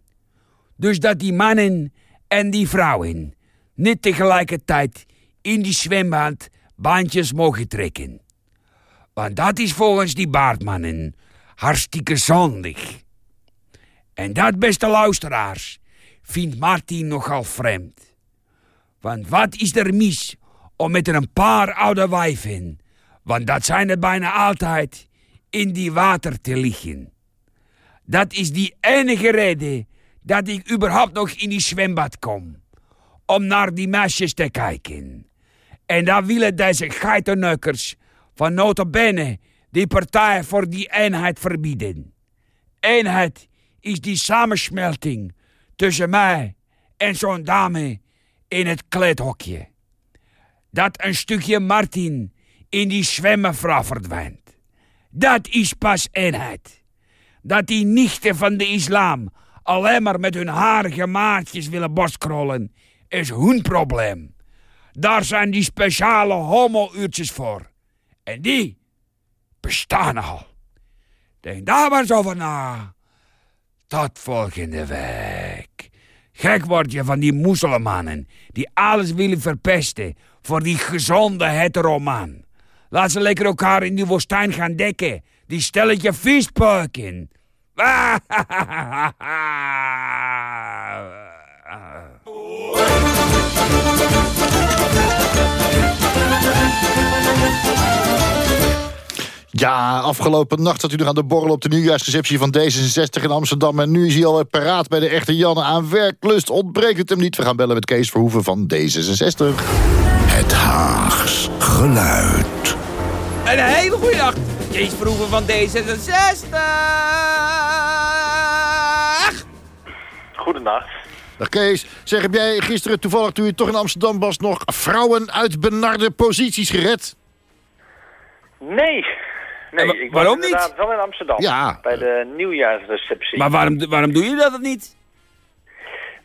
Speaker 3: Dus dat die mannen en die vrouwen niet tegelijkertijd in die zwembad baantjes mogen trekken. Want dat is volgens die baardmannen hartstikke zondig. En dat, beste luisteraars, vindt Martin nogal vreemd. Want wat is er mis om met een paar oude wijven, want dat zijn er bijna altijd, in die water te liggen? Dat is die enige reden dat ik überhaupt nog in die zwembad kom. Om naar die meisjes te kijken. En daar willen deze geitenneukers van notabene die partij voor die eenheid verbieden. Eenheid is die samensmelting tussen mij en zo'n dame in het kleedhokje. Dat een stukje Martin in die zwemmenvrouw verdwijnt. Dat is pas eenheid. Dat die nichten van de islam alleen maar met hun harige maatjes willen borstkrollen, is hun probleem. Daar zijn die speciale homo-uurtjes voor. En die bestaan al. Denk daar maar eens over na. Tot volgende week. Gek word je van die moeselmannen die alles willen verpesten voor die gezonde heteroman. Laat ze lekker elkaar in die woestijn gaan dekken. Die stelletje viespeuken.
Speaker 4: Ja, afgelopen nacht zat u nog aan de borrel op de nieuwjaarsreceptie van D66 in Amsterdam. En nu is hij al paraat bij de echte Janne. Aan werklust ontbreekt het hem niet. We gaan bellen met Kees Verhoeven van D66.
Speaker 2: Het Haags geluid.
Speaker 7: Een hele goede dag. Kees Verhoeven van D66.
Speaker 6: Goedenacht.
Speaker 4: Dag Kees. Zeg, heb jij gisteren toevallig toen je toch in Amsterdam was... nog vrouwen uit benarde posities gered?
Speaker 6: Nee. Nee, ik
Speaker 7: waarom
Speaker 6: was inderdaad wel in Amsterdam.
Speaker 4: Ja.
Speaker 6: Bij de nieuwjaarsreceptie.
Speaker 7: Maar waarom, waarom doe je dat niet?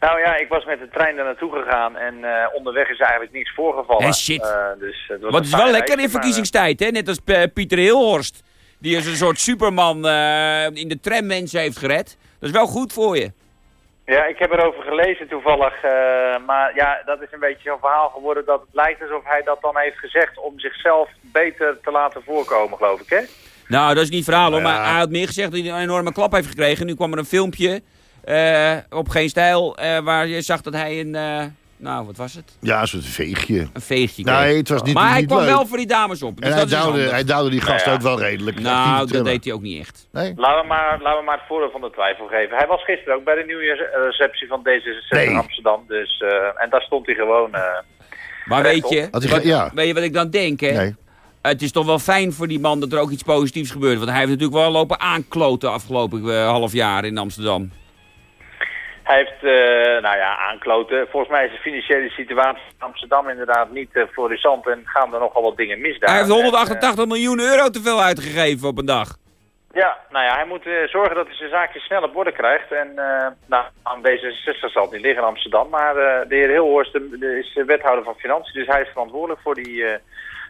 Speaker 6: Nou ja, ik was met de trein daar naartoe gegaan en uh, onderweg is eigenlijk niets voorgevallen.
Speaker 7: Hey, shit.
Speaker 6: Uh, dus, het was
Speaker 7: Wat is wel lekker in verkiezingstijd, hè? Net als uh, Pieter Hilhorst.
Speaker 3: Die is een soort superman eh, in de tram mensen heeft gered. Dat is wel goed voor je.
Speaker 7: Ja, ik heb erover gelezen toevallig. eh, maar ja, dat is een beetje zo'n verhaal geworden dat het lijkt alsof hij dat dan heeft gezegd om zichzelf beter te laten voorkomen, geloof ik, hè?
Speaker 3: Nou, dat is niet verhaal hoor,
Speaker 4: Ja.
Speaker 3: maar hij had meer gezegd dat hij een enorme klap heeft gekregen. Nu kwam er een filmpje eh, op Geen Stijl eh, waar je zag dat hij een, eh, nou wat was het?
Speaker 4: Ja, een soort veegje.
Speaker 3: Een veegje kreeg.
Speaker 4: Nee, het was niet
Speaker 3: maar hij kwam
Speaker 4: leuk.
Speaker 3: wel voor die dames op. Dus
Speaker 4: En hij duwde, hij duwde die gast
Speaker 7: Ja,
Speaker 4: ook wel redelijk.
Speaker 3: Nou, dat
Speaker 4: trillen.
Speaker 3: deed hij ook niet echt.
Speaker 4: Nee?
Speaker 7: Laten we, maar, laten we maar het voordeel van de twijfel geven. Hij was gisteren ook bij de nieuwjaarsreceptie van D66
Speaker 4: Nee.
Speaker 7: in Amsterdam. Dus, eh, en daar stond hij gewoon... eh,
Speaker 3: Maar weet je, wat,
Speaker 4: ja.
Speaker 3: weet je wat ik dan denk, hè?
Speaker 4: Nee.
Speaker 3: Het is toch wel fijn voor die man dat er ook iets positiefs gebeurt. Want hij heeft natuurlijk wel lopen aankloten afgelopen eh, half jaar in Amsterdam.
Speaker 7: Hij heeft, eh, nou ja, aankloten. Volgens mij is de financiële situatie in Amsterdam inderdaad niet eh, florissant en gaan er nogal wat dingen mis daar.
Speaker 3: hij heeft
Speaker 7: En,
Speaker 3: 188 miljoen euro te veel uitgegeven op een dag.
Speaker 7: eh, ja, nou ja, hij moet eh, zorgen dat hij zijn zaakjes snel op orde krijgt. En eh, nou, aan D66 zal het niet liggen in Amsterdam, maar eh, de heer Hilhorst is de wethouder van Financiën, dus hij is verantwoordelijk voor die, eh,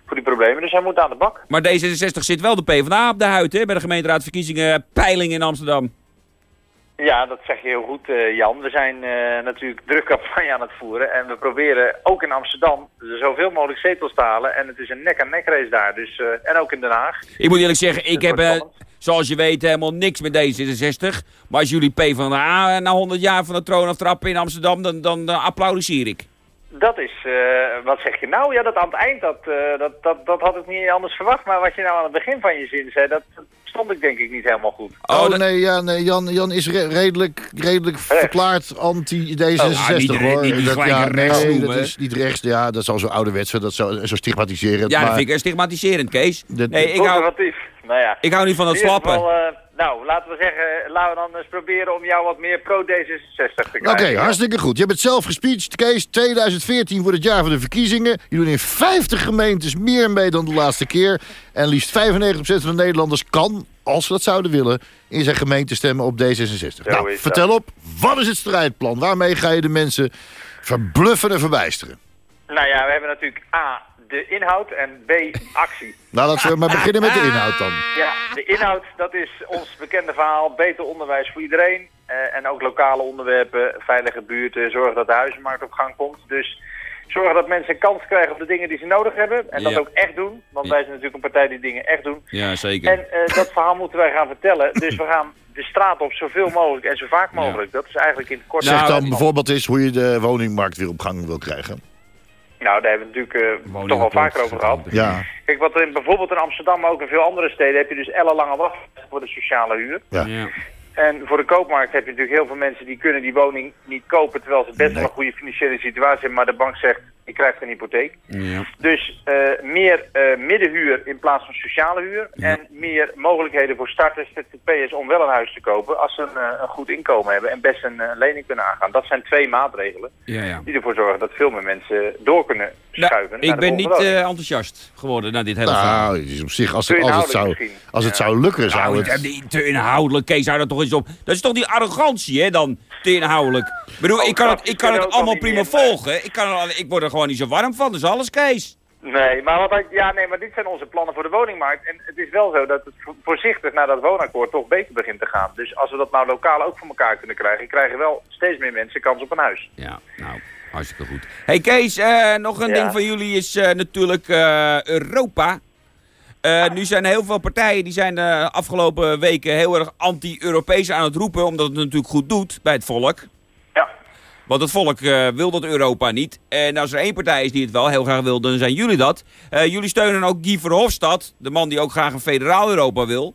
Speaker 7: voor die problemen. Dus hij moet aan de bak.
Speaker 3: Maar D66 zit wel de PvdA op de huid, hè? Bij de gemeenteraadsverkiezingen peiling in Amsterdam.
Speaker 7: Ja, dat zeg je heel goed, eh, Jan. We zijn eh, natuurlijk druk campagne aan het voeren. En we proberen ook in Amsterdam zoveel mogelijk zetels te halen. En het is een nek-aan-nek race daar. Dus, eh, en ook in Den Haag.
Speaker 3: Ik moet eerlijk zeggen, ik heb, zoals je weet, helemaal niks met D66. Maar als jullie PvdA na 100 jaar van de troon aftrappen in Amsterdam, dan, dan, dan applaudisseer ik.
Speaker 7: Dat is, eh, wat zeg je nou? Ja, dat aan het eind, dat, eh, dat, dat, dat had ik niet anders verwacht. Maar wat je nou aan het begin van je zin zei, dat stond ik denk ik niet helemaal goed.
Speaker 4: Oh,
Speaker 3: dat-
Speaker 4: nee, ja, nee Jan, Jan is re- redelijk, redelijk verklaard anti-D66
Speaker 3: Oh, niet
Speaker 4: hoor.
Speaker 3: niet
Speaker 4: dat, ja,
Speaker 3: rechts
Speaker 4: nee, dat is niet rechts. Ja, dat is al zo ouderwets, dat is zo, zo stigmatiserend.
Speaker 3: Ja, dat
Speaker 4: maar,
Speaker 3: vind ik stigmatiserend, Kees.
Speaker 4: Dat-
Speaker 3: Nee, ik hou.
Speaker 7: Nou ja.
Speaker 3: ik hou niet van dat slappen.
Speaker 7: geval, eh, nou, laten we zeggen, laten we dan eens proberen om jou wat meer pro-D66 te
Speaker 4: Oké,
Speaker 7: krijgen.
Speaker 4: hartstikke goed. Je hebt het zelf gespeecht, Kees. 2014 wordt het jaar van de verkiezingen. Je doet in 50 gemeentes meer mee dan de laatste keer. En liefst 95% van de Nederlanders kan, als ze dat zouden willen... in zijn gemeente stemmen op D66. nou, vertel op, wat is het strijdplan? Waarmee ga je de mensen verbluffen en verbijsteren?
Speaker 7: Nou ja, we hebben natuurlijk A, de inhoud en B, actie.
Speaker 4: Nou, laten we maar beginnen met de inhoud dan.
Speaker 7: Ja, de inhoud, dat is ons bekende verhaal. Beter onderwijs voor iedereen. eh, en ook lokale onderwerpen, veilige buurten, zorgen dat de huizenmarkt op gang komt. Dus zorgen dat mensen kans krijgen op de dingen die ze nodig hebben. En dat
Speaker 3: Ja.
Speaker 7: ook echt doen. Want wij zijn natuurlijk een partij die dingen echt doen.
Speaker 3: Ja, zeker.
Speaker 7: En eh, dat verhaal moeten wij gaan vertellen. Dus we gaan de straat op zoveel mogelijk en zo vaak mogelijk. Dat is eigenlijk in het kort.
Speaker 4: Zeg
Speaker 3: Nou,
Speaker 4: dan bijvoorbeeld eens hoe je de woningmarkt weer op gang wil krijgen.
Speaker 7: Nou, daar hebben we het natuurlijk eh, toch wel vaker over gehad.
Speaker 4: Ja,
Speaker 7: Kijk, wat er in, bijvoorbeeld in Amsterdam, maar ook in veel andere steden, heb je dus ellenlange wacht voor de sociale huur.
Speaker 4: ja.
Speaker 3: Ja.
Speaker 7: En voor de koopmarkt heb je natuurlijk heel veel mensen die kunnen die woning niet kopen, terwijl ze best wel
Speaker 4: Nee.
Speaker 7: een goede financiële situatie hebben, maar de bank zegt, je krijgt geen hypotheek.
Speaker 3: Ja.
Speaker 7: Dus eh, meer eh, middenhuur in plaats van sociale huur. En meer mogelijkheden voor starters, ZZP'ers om wel een huis te kopen als ze een, eh, een goed inkomen hebben en best een lening kunnen aangaan. Dat zijn twee maatregelen
Speaker 3: Ja, ja.
Speaker 7: die ervoor zorgen dat veel meer mensen door kunnen schuiven.
Speaker 3: Nou, ik ben niet eh, enthousiast geworden naar dit hele verhaal.
Speaker 4: Nou, het is op zich, als het, als het, zou, als het
Speaker 7: Ja.
Speaker 4: zou lukken, zou
Speaker 3: Nou,
Speaker 4: het...
Speaker 3: te inhoudelijk, Kees, hou dat toch eens op. Dat is toch die arrogantie, hè, dan, te inhoudelijk. Ik bedoel,
Speaker 7: Oh,
Speaker 3: ik kan het, ik kan het allemaal prima volgen. Ik, kan er, ik word er gewoon niet zo warm van, dat is alles, Kees.
Speaker 7: Nee, maar, wat, ja, nee, maar dit zijn onze plannen voor de woningmarkt. En het is wel zo dat het vo- voorzichtig naar dat woonakkoord toch beter begint te gaan. Dus als we dat nou lokaal ook voor elkaar kunnen krijgen, krijgen wel steeds meer mensen kans op een huis.
Speaker 3: Ja, nou, hartstikke goed. hey Kees, eh, nog een
Speaker 7: Ja.
Speaker 3: ding van jullie is eh, natuurlijk eh, Europa. Nu zijn heel veel partijen die zijn de afgelopen weken heel erg anti-Europees aan het roepen, omdat het natuurlijk goed doet bij het volk.
Speaker 7: Ja,
Speaker 3: Want het volk wil dat Europa niet. En als er één partij is die het wel heel graag wil, dan zijn jullie dat. Jullie steunen ook Guy Verhofstadt, de man die ook graag een federaal Europa wil.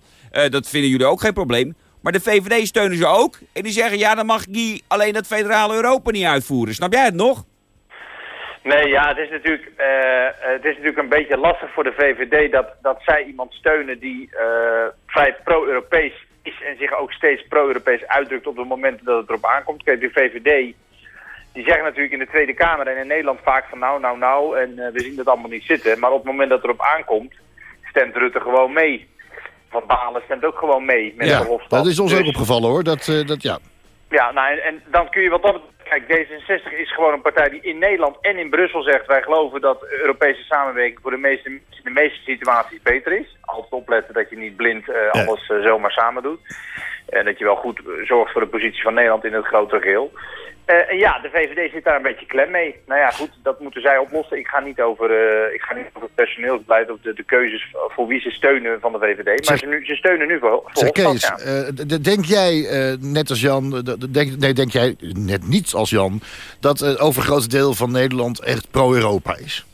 Speaker 3: Dat vinden jullie ook geen probleem. Maar de VVD steunen ze ook. En die zeggen, ja, dan mag Guy alleen dat federale Europa niet uitvoeren. Snap jij het nog?
Speaker 7: Nee, ja, het is natuurlijk, eh, het is natuurlijk een beetje lastig voor de VVD dat, dat zij iemand steunen die eh, vrij pro-Europees is en zich ook steeds pro-Europees uitdrukt op de momenten dat het erop aankomt. Kijk, de VVD, die zeggen natuurlijk in de Tweede Kamer en in Nederland vaak van nou, nou, nou, en eh, we zien dat allemaal niet zitten. Maar op het moment dat het erop aankomt, stemt Rutte gewoon mee. Van Balen stemt ook gewoon mee met
Speaker 4: Ja,
Speaker 7: Verhofstadt.
Speaker 4: dat is ons
Speaker 7: Dus-
Speaker 4: ook opgevallen hoor. Dat, eh, dat, ja.
Speaker 7: ja, nou, en, en dan kun je wat dat Kijk, D66 is gewoon een partij die in Nederland en in Brussel zegt... wij geloven dat Europese samenwerking voor de meeste, de meeste situaties beter is. altijd opletten dat je niet blind eh, alles eh, zomaar samen doet. En dat je wel goed zorgt voor de positie van Nederland in het grotere geheel. En ja, de VVD zit daar een beetje klem mee. Nou ja, goed, dat moeten zij oplossen. Ik ga niet over, eh, ik ga niet over het personeelsbeleid of de, de keuzes voor wie ze steunen van de VVD. Maar ze, nu, ze steunen nu voor, voor
Speaker 4: Kees,
Speaker 7: ja.
Speaker 4: eh, denk jij, net als Jan, denk, nee, denk jij net niet als Jan... dat het overgrote deel van Nederland echt pro-Europa is?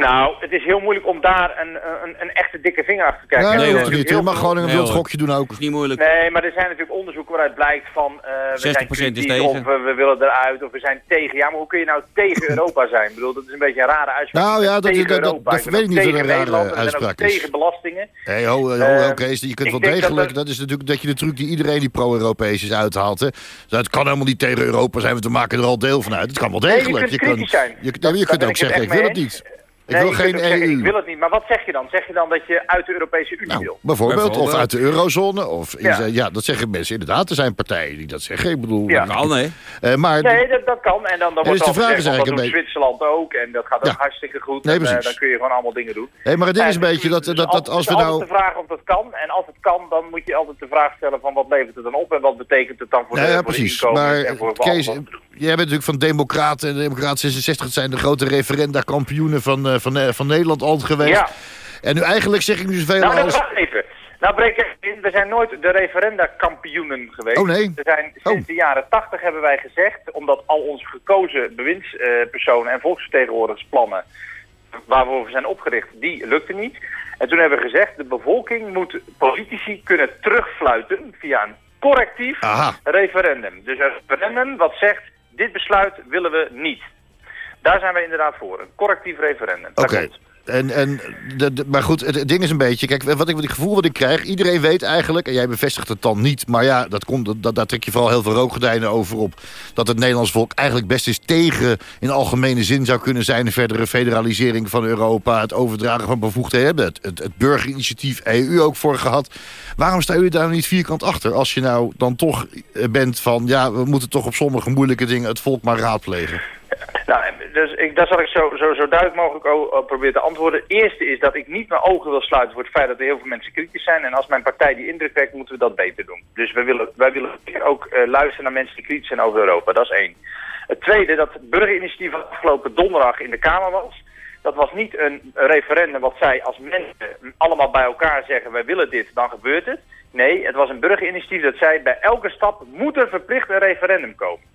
Speaker 7: Nou, het is heel moeilijk om daar een, een, een echte dikke vinger achter te kijken. Er
Speaker 4: dat hoeft niet.
Speaker 7: natuurlijk
Speaker 4: Je mag gewoon een
Speaker 3: Nee,
Speaker 4: wild gokje doen ook.
Speaker 3: Dat is niet moeilijk.
Speaker 7: Nee, maar er zijn natuurlijk onderzoeken waaruit blijkt van... eh we
Speaker 3: 60%
Speaker 7: zijn
Speaker 3: is tegen.
Speaker 7: of we, we willen eruit of we zijn tegen. Ja, maar hoe kun je nou tegen Europa zijn? Ik bedoel, dat is een beetje een rare uitspraak.
Speaker 4: Nou ja, dat-
Speaker 7: tegen
Speaker 4: dat- dat- weet ik niet of een rare uitspraak is.
Speaker 7: tegen belastingen.
Speaker 4: Hé, ho, ho,
Speaker 7: Eh,
Speaker 4: ho, Kees, je kunt wel degelijk... Dat is natuurlijk dat je de truc die iedereen die pro-Europees is uithaalt. Hè. Dat kan helemaal niet tegen Europa zijn, want we maken er al deel van uit. Het kan wel
Speaker 7: Nee, je
Speaker 4: degelijk.
Speaker 7: kunt kritisch zijn.
Speaker 4: Je, nee, kunt ook zeggen, ik wil het niet. Ik
Speaker 7: Nee,
Speaker 4: wil geen
Speaker 7: zeggen,
Speaker 4: EU.
Speaker 7: ik wil het niet. Maar wat zeg je dan? Zeg je dan dat je uit de Europese Unie
Speaker 4: Nou,
Speaker 7: wil?
Speaker 4: bijvoorbeeld, of
Speaker 3: Bijvoorbeeld.
Speaker 4: uit de eurozone. Of
Speaker 7: Ja.
Speaker 4: zijn- ja, dat zeggen mensen inderdaad. Er zijn partijen die dat zeggen. Ik bedoel,
Speaker 7: Ja.
Speaker 3: Kan, hè?
Speaker 4: eh, maar
Speaker 7: Nee, dat, dat kan. En dan, dan
Speaker 4: dus
Speaker 7: wordt
Speaker 4: de
Speaker 7: al
Speaker 4: vraag
Speaker 7: gezegd, dat doet Zwitserland ook. En dat gaat ook
Speaker 4: Ja.
Speaker 7: hartstikke goed.
Speaker 4: Nee,
Speaker 7: en, eh,
Speaker 4: precies.
Speaker 7: dan kun je gewoon allemaal dingen doen.
Speaker 4: nee, maar het ding is een
Speaker 7: En
Speaker 4: beetje dat,
Speaker 7: dus
Speaker 4: dat, als we
Speaker 7: het is
Speaker 4: nou...
Speaker 7: altijd de vraag of dat kan. En als het kan, dan moet je altijd de vraag stellen van wat levert het dan op en wat betekent het dan voor de,
Speaker 4: ja,
Speaker 7: voor de
Speaker 4: precies.
Speaker 7: inkomens
Speaker 4: Maar
Speaker 7: en voor, voor
Speaker 4: Kees, jij bent natuurlijk van Democraten. En Democraten 66 het zijn de grote referenda-kampioenen van, eh, van, eh, van Nederland altijd geweest.
Speaker 7: Ja.
Speaker 4: En nu eigenlijk zeg ik nu zoveel
Speaker 7: Nou,
Speaker 4: als...
Speaker 7: wacht even. Nou, breek ik in. We zijn nooit de referenda-kampioenen geweest.
Speaker 4: Oh, nee?
Speaker 7: We zijn, sinds
Speaker 4: Oh.
Speaker 7: de jaren tachtig hebben wij gezegd, omdat al onze gekozen bewindspersonen en volksvertegenwoordigersplannen, waar we over zijn opgericht, die lukten niet. En toen hebben we gezegd, de bevolking moet politici kunnen terugfluiten via een correctief
Speaker 4: Aha.
Speaker 7: referendum. Dus een referendum wat zegt, dit besluit willen we niet. Daar zijn wij inderdaad voor, een correctief referendum.
Speaker 4: Oké. En, en maar goed, het, ding is een beetje... Kijk, wat ik, wat ik gevoel wat ik krijg... Iedereen weet eigenlijk, en jij bevestigt het dan niet... maar ja, dat komt, dat- daar trek je vooral heel veel rookgordijnen over op... dat het Nederlands volk eigenlijk best eens tegen... in algemene zin zou kunnen zijn... de verdere federalisering van Europa... het overdragen van bevoegdheden... het, het, het burgerinitiatief EU ook voor gehad. Waarom staan jullie daar niet vierkant achter... als je nou dan toch bent van... ja, we moeten toch op sommige moeilijke dingen... het volk maar raadplegen?
Speaker 7: Nou, dus ik, daar zal ik zo, zo, zo duidelijk mogelijk proberen te antwoorden. Eerste is dat ik niet mijn ogen wil sluiten voor het feit dat er heel veel mensen kritisch zijn. En als mijn partij die indruk wekt, moeten we dat beter doen. Dus wij willen, wij willen ook eh, luisteren naar mensen die kritisch zijn over Europa. Dat is één. Het tweede, dat het burgerinitiatief afgelopen donderdag in de Kamer was. Dat was niet een referendum wat zij als mensen allemaal bij elkaar zeggen... wij willen dit, dan gebeurt het. Nee, het was een burgerinitiatief dat zei... bij elke stap moet er verplicht een referendum komen.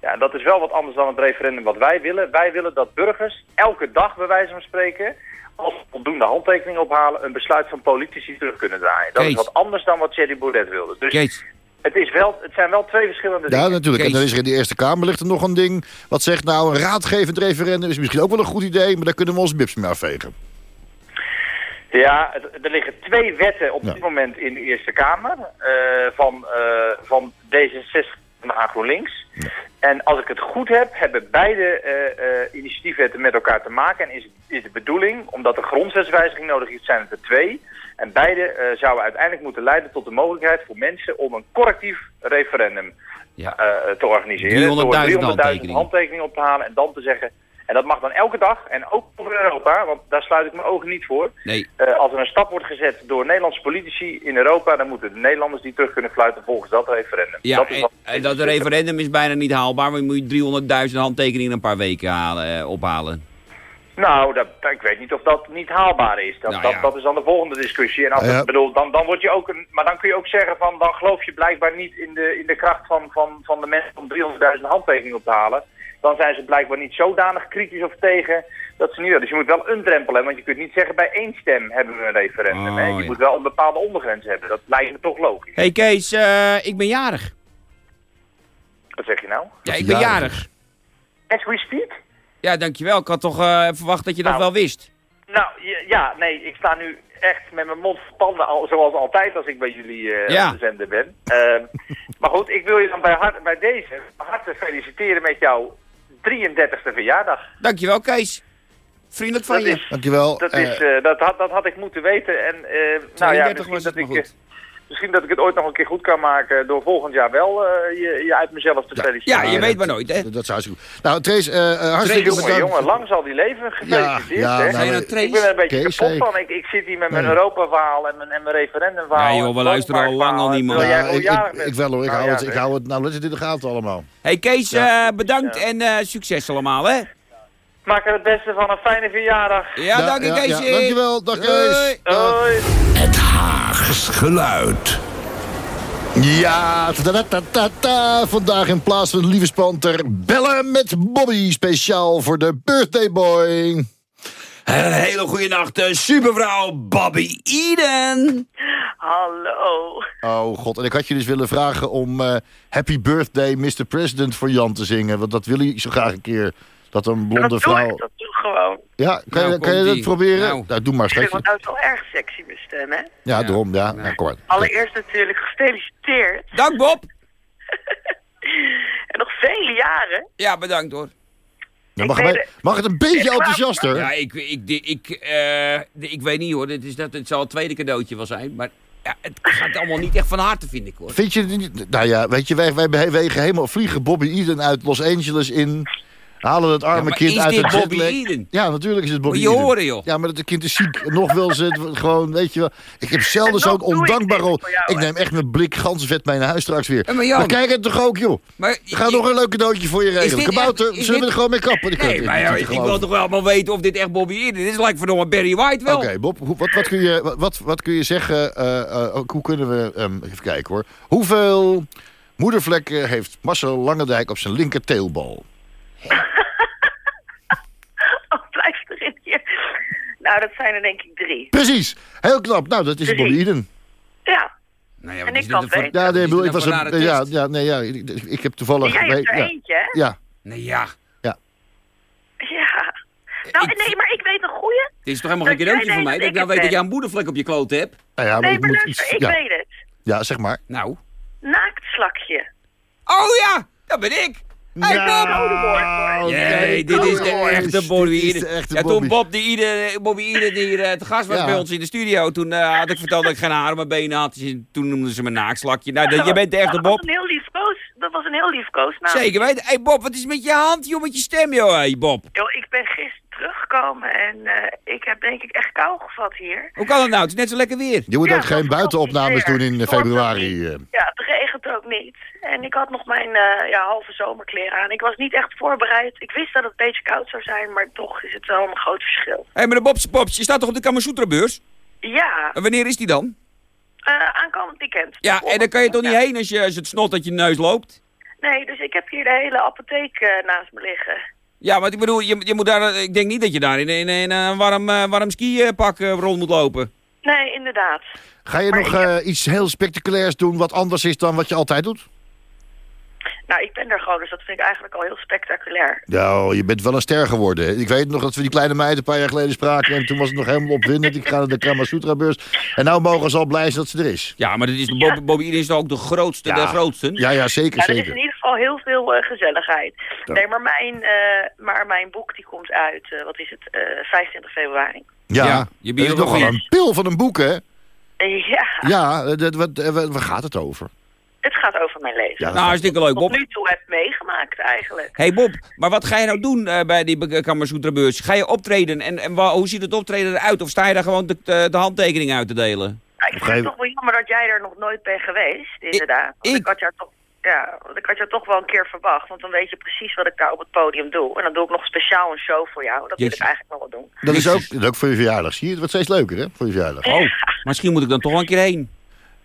Speaker 7: Ja, en dat is wel wat anders dan het referendum wat wij willen. Wij willen dat burgers elke dag, bij wijze van spreken, als ze voldoende handtekeningen ophalen, een besluit van politici terug kunnen draaien. Dat is wat anders dan wat Thierry Baudet wilde. Dus
Speaker 3: Kees,
Speaker 7: het, is wel, het zijn wel twee verschillende
Speaker 4: Ja,
Speaker 7: dingen.
Speaker 4: natuurlijk. En dan is er in de Eerste Kamer ligt er nog een ding... wat zegt nou, een raadgevend referendum is misschien ook wel een goed idee... maar daar kunnen we ons bips mee afvegen.
Speaker 7: Ja, er liggen twee wetten op
Speaker 4: Ja.
Speaker 7: dit moment in de Eerste Kamer eh, van, eh, van D66 en GroenLinks. En als ik het goed heb, hebben beide eh, initiatiefwetten met elkaar te maken. En is, is de bedoeling, omdat er grondwetswijziging nodig is, zijn het er twee. En beide eh, zouden uiteindelijk moeten leiden tot de mogelijkheid voor mensen om een correctief referendum
Speaker 3: Ja.
Speaker 7: te organiseren.
Speaker 3: 300.000
Speaker 7: door 300.000
Speaker 3: handtekeningen.
Speaker 7: handtekeningen op te halen en dan te zeggen... En dat mag dan elke dag en ook over Europa, want daar sluit ik mijn ogen niet voor.
Speaker 3: nee.
Speaker 7: Eh, als er een stap wordt gezet door Nederlandse politici in Europa... dan moeten de Nederlanders die terug kunnen fluiten volgens dat referendum.
Speaker 3: Ja,
Speaker 7: dat is
Speaker 3: en,
Speaker 7: wat-
Speaker 3: en dat referendum is bijna niet haalbaar, want je moet 300.000 handtekeningen in een paar weken halen, eh, ophalen.
Speaker 7: Nou, dat, ik weet niet of dat niet haalbaar is. Dat,
Speaker 3: Nou
Speaker 7: dat,
Speaker 3: ja.
Speaker 7: dat is dan de volgende discussie. En als
Speaker 4: Ja.
Speaker 7: het- bedoel, dan, dan word je ook een, maar dan kun je ook zeggen van... dan geloof je blijkbaar niet in de, in de kracht van, van, van de mensen om 300.000 handtekeningen op te halen. Dan zijn ze blijkbaar niet zodanig kritisch of tegen dat ze willen. Dus je moet wel een drempel hebben, want je kunt niet zeggen bij één stem hebben we een referendum.
Speaker 3: Oh,
Speaker 7: hè? Je
Speaker 3: ja.
Speaker 7: moet wel een bepaalde ondergrens hebben. Dat lijkt me toch logisch.
Speaker 3: hey Kees, eh, ik ben jarig.
Speaker 7: Wat zeg je nou?
Speaker 3: Ja, ik ben
Speaker 4: jarig.
Speaker 7: As we speak?
Speaker 3: Ja, dankjewel. Ik had toch eh, verwacht dat je dat
Speaker 7: Nou.
Speaker 3: wel wist.
Speaker 7: Nou, ja, nee, ik sta nu echt met mijn mond vol tanden, al, zoals altijd als ik bij jullie eh
Speaker 3: Ja.
Speaker 7: op de zender ben. Ehm, maar goed, ik wil je dan bij, hart, bij deze van harte feliciteren met jouw 33e verjaardag.
Speaker 3: Dankjewel Kees. Vriendelijk van
Speaker 7: Dat
Speaker 3: je.
Speaker 7: is,
Speaker 4: Dankjewel.
Speaker 7: dat,
Speaker 4: Eh,
Speaker 7: is, eh, dat, had, dat had ik moeten weten. En, eh, nou ja,
Speaker 3: 32
Speaker 7: misschien
Speaker 3: was
Speaker 7: dat
Speaker 3: het
Speaker 7: ik,
Speaker 3: goed.
Speaker 7: Misschien dat ik het ooit nog een keer goed kan maken door volgend jaar wel eh, je, je uit mezelf te
Speaker 3: Ja,
Speaker 7: feliciteren.
Speaker 3: je weet maar nooit, hè?
Speaker 4: Dat, dat is hartstikke goed. Nou, Trace, eh, eh, hartstikke
Speaker 7: jongen,
Speaker 4: bedankt.
Speaker 7: jongen, lang zal die leven. Gefeliciteerd,
Speaker 4: Ja, ja,
Speaker 7: hè.
Speaker 4: nou,
Speaker 3: Trace?
Speaker 7: Ik ben er een beetje
Speaker 4: Kees,
Speaker 7: kapot
Speaker 4: hey.
Speaker 7: van. Ik, ik zit hier met mijn
Speaker 4: Nee.
Speaker 7: Europa-verhaal en mijn, en mijn referendumverhaal.
Speaker 3: Ja, joh, we luisteren al lang al niet, man.
Speaker 4: Ja,
Speaker 7: gewoon
Speaker 4: ik, ik, wel hoor, ik
Speaker 7: Nou
Speaker 4: hou
Speaker 7: ja,
Speaker 4: het, ik hou het, nou let het in de gaten allemaal.
Speaker 3: hey Kees, bedankt en eh, succes allemaal, hè?
Speaker 7: Maak er het beste van. Een fijne verjaardag.
Speaker 3: Ja, dank je,
Speaker 4: ja,
Speaker 3: Kees.
Speaker 4: ja, dankjewel, dag Kees.
Speaker 7: Hoi.
Speaker 2: Het Haags geluid.
Speaker 4: Ja, ta-da-ta-ta-ta. vandaag in plaats van Lieve Spanter bellen met Bobby. Speciaal voor de birthday boy.
Speaker 3: Een hele goede nacht, eh, supervrouw Bobby Eden.
Speaker 8: Hallo.
Speaker 4: Oh god, en ik had je dus willen vragen om eh, Happy Birthday Mr. President voor Jan te zingen. Want dat wil hij zo graag een keer. Dat een blonde
Speaker 8: dat
Speaker 4: vrouw...
Speaker 8: ik, dat gewoon.
Speaker 4: Ja, kan,
Speaker 3: Nou,
Speaker 4: je, kan je dat proberen?
Speaker 3: Nou.
Speaker 4: Nou, doe maar,
Speaker 8: Ik vind het nou wel erg sexy, mijn stem, hè?
Speaker 4: Ja,
Speaker 3: Ja.
Speaker 4: daarom, ja. ja. kom maar.
Speaker 8: Allereerst natuurlijk gefeliciteerd.
Speaker 3: Dank Bob.
Speaker 8: En nog vele jaren.
Speaker 3: Ja, bedankt hoor.
Speaker 4: Ja, mag,
Speaker 8: het-
Speaker 4: mag het een beetje enthousiaster?
Speaker 3: Ja, ik, ik, ik, ik, eh, ik weet niet hoor. Dit is dat, het zal het tweede cadeautje wel zijn. Maar ja, het gaat allemaal niet echt van harte, vind ik hoor.
Speaker 4: Vind je het niet... Nou ja, weet je, wij, wij bewegen helemaal... Vliegen Bobby Eden uit Los Angeles in... Halen het arme kind uit het
Speaker 3: Bobby?
Speaker 4: Ja, natuurlijk is het Bobby
Speaker 3: Moet je horen, joh.
Speaker 4: Ja, maar dat kind is ziek. Nog wil ze het gewoon, weet je wel. Ik heb zelden
Speaker 8: En
Speaker 4: zo'n
Speaker 8: dit
Speaker 4: rol.
Speaker 8: voor
Speaker 4: Ik neem echt mijn blik ganzenvet mee naar huis straks weer.
Speaker 3: Ja, maar Jan-
Speaker 4: kijk het toch ook, joh.
Speaker 3: Maar,
Speaker 4: gaan nog een leuk cadeautje voor je regelen. Kabouter, zullen we er gewoon mee kappen?
Speaker 3: Nee, maar ja, ik wil toch wel maar weten of dit echt Bobby Eden is. Dit is lijkt verdomme Barry White wel.
Speaker 4: Oké, Bob, wat, wat, kun je, wat- wat, kun je zeggen? eh, eh, hoe kunnen we... ehm, even kijken hoor. Hoeveel moedervlekken heeft Marcel Langendijk op zijn linker teelbal?
Speaker 8: Oh, blijf erin hier. Nou, dat zijn er denk ik drie.
Speaker 4: Precies. Heel knap. Nou, dat is. Bobby Eden.
Speaker 8: Ja.
Speaker 3: Nou ja,
Speaker 8: En ik kan
Speaker 3: dit
Speaker 8: het
Speaker 4: Ja, nee, bedoel,
Speaker 3: dit
Speaker 4: ik
Speaker 3: nou
Speaker 4: was een, ja, ja, nee, ja, ik, ik heb toevallig...
Speaker 8: Jij hebt er
Speaker 4: ja,
Speaker 8: eentje, hè?
Speaker 4: ja,
Speaker 3: Nee, ja.
Speaker 8: Ja. Nou,
Speaker 3: Ik-
Speaker 8: nee, maar ik weet een goeie.
Speaker 3: Het is toch helemaal geen cadeautje voor mij?
Speaker 8: dat
Speaker 3: Dat ik nou
Speaker 8: ik
Speaker 3: weet dat jij een moedervlek op je kloot hebt.
Speaker 4: nou ja, maar
Speaker 8: Nee,
Speaker 4: ik
Speaker 8: maar
Speaker 4: moet
Speaker 8: luister,
Speaker 4: iets...
Speaker 8: ik
Speaker 4: Ja,
Speaker 8: weet het.
Speaker 4: ja, zeg maar.
Speaker 3: Nou.
Speaker 8: Naaktslakje.
Speaker 3: Oh ja, dat ben ik.
Speaker 4: Nou,
Speaker 3: Jee,
Speaker 4: kijk,
Speaker 3: dit is de echte Bobby Ja, toen
Speaker 4: Bobby.
Speaker 3: Bob die Eden, Bobby Eden hier eh, te gast was
Speaker 4: Ja.
Speaker 3: bij ons in de studio, toen eh, had ik verteld dat ik geen haar op mijn benen had. Dus Toen noemden ze me naakslakje. Nou, dat- je bent de echte
Speaker 8: dat
Speaker 3: Bob.
Speaker 8: Was een heel lief koos. Dat was een heel lief koos. Nou,
Speaker 3: Zeker weten. Hey Bob, wat is met je hand, joh, met je stem, joh, hey Bob.
Speaker 8: Joh, ik ben gisteren teruggekomen en eh, ik heb denk ik echt kou gevat hier.
Speaker 3: Hoe kan het nou? Het is net zo lekker weer.
Speaker 4: Je moet
Speaker 8: Ja,
Speaker 4: ook geen
Speaker 8: dat
Speaker 4: buitenopnames doen in februari. eh.
Speaker 8: Ja, het regent ook niet. En ik had nog mijn eh, ja, halve zomerkleren aan. Ik was niet echt voorbereid. Ik wist dat het een beetje koud zou zijn, maar toch is het wel een groot verschil.
Speaker 3: Hé, hey, maar de Bobse Pops, je staat toch op de Kamasutra-beurs?
Speaker 8: Ja,
Speaker 3: En wanneer is die dan?
Speaker 8: eh, aankomend weekend.
Speaker 3: Ja, en dan kan je toch niet
Speaker 8: Ja.
Speaker 3: heen als je als het snot uit je neus loopt?
Speaker 8: Nee, dus ik heb hier de hele apotheek naast me liggen.
Speaker 3: Ja, want ik bedoel, je, je moet daar, eh, ik denk niet dat je daar in, in, in een warm, eh, warm skipak eh, rond moet lopen.
Speaker 8: Nee, inderdaad.
Speaker 4: Ga je
Speaker 8: Maar
Speaker 4: nog
Speaker 8: ik
Speaker 4: eh, iets heel spectaculairs doen wat anders is dan wat je altijd doet?
Speaker 8: Nou, ik ben er gewoon, dus dat vind ik eigenlijk al heel spectaculair.
Speaker 4: Nou, je bent wel een ster geworden. Ik weet nog dat we die kleine meid een paar jaar geleden spraken... en toen was het nog helemaal opwindend. Ik ga naar de Kamasutra-beurs. En nou mogen ze al blij zijn dat ze er is.
Speaker 3: Ja, maar is, Bob, Bobby Eden is toch ook de grootste,
Speaker 4: Ja.
Speaker 3: de grootste?
Speaker 4: Ja, ja, zeker,
Speaker 8: Ja, er is in
Speaker 4: zeker.
Speaker 8: Geval heel veel eh, gezelligheid.
Speaker 4: Ja.
Speaker 8: Nee, maar mijn, eh, maar mijn boek die komt uit, eh, wat is het, eh 25 februari.
Speaker 4: Ja,
Speaker 3: Ja, je
Speaker 4: is
Speaker 3: biografie.
Speaker 4: nogal een pil van een boek, hè?
Speaker 8: Ja,
Speaker 4: Ja, dat, wat, wat- waar gaat het over?
Speaker 8: het gaat over mijn leven.
Speaker 4: Ja,
Speaker 3: Nou, hartstikke leuk,
Speaker 8: Tot
Speaker 3: Bob.
Speaker 8: nu toe heb meegemaakt eigenlijk.
Speaker 3: hey Bob, maar wat ga je nou doen eh, bij die Kamasutra-beurs? Ga je optreden en, en hoe ziet het optreden eruit? Of sta je daar gewoon de, de, de handtekening uit te delen?
Speaker 8: Ja, ik vind het toch wel jammer dat jij er nog nooit bent geweest, inderdaad. Want
Speaker 3: ik-
Speaker 8: ik had jou toch... Ja, want ik had jou toch wel een keer verwacht, want dan weet je precies wat ik daar op het podium doe. En dan doe ik nog speciaal een show voor jou. Dat wil ik eigenlijk nog wel doen.
Speaker 4: Dat is ook, dat is ook voor je verjaardag. Zie je, het wordt steeds leuker, hè? Voor je verjaardag.
Speaker 3: Oh, misschien moet ik dan toch wel een keer heen.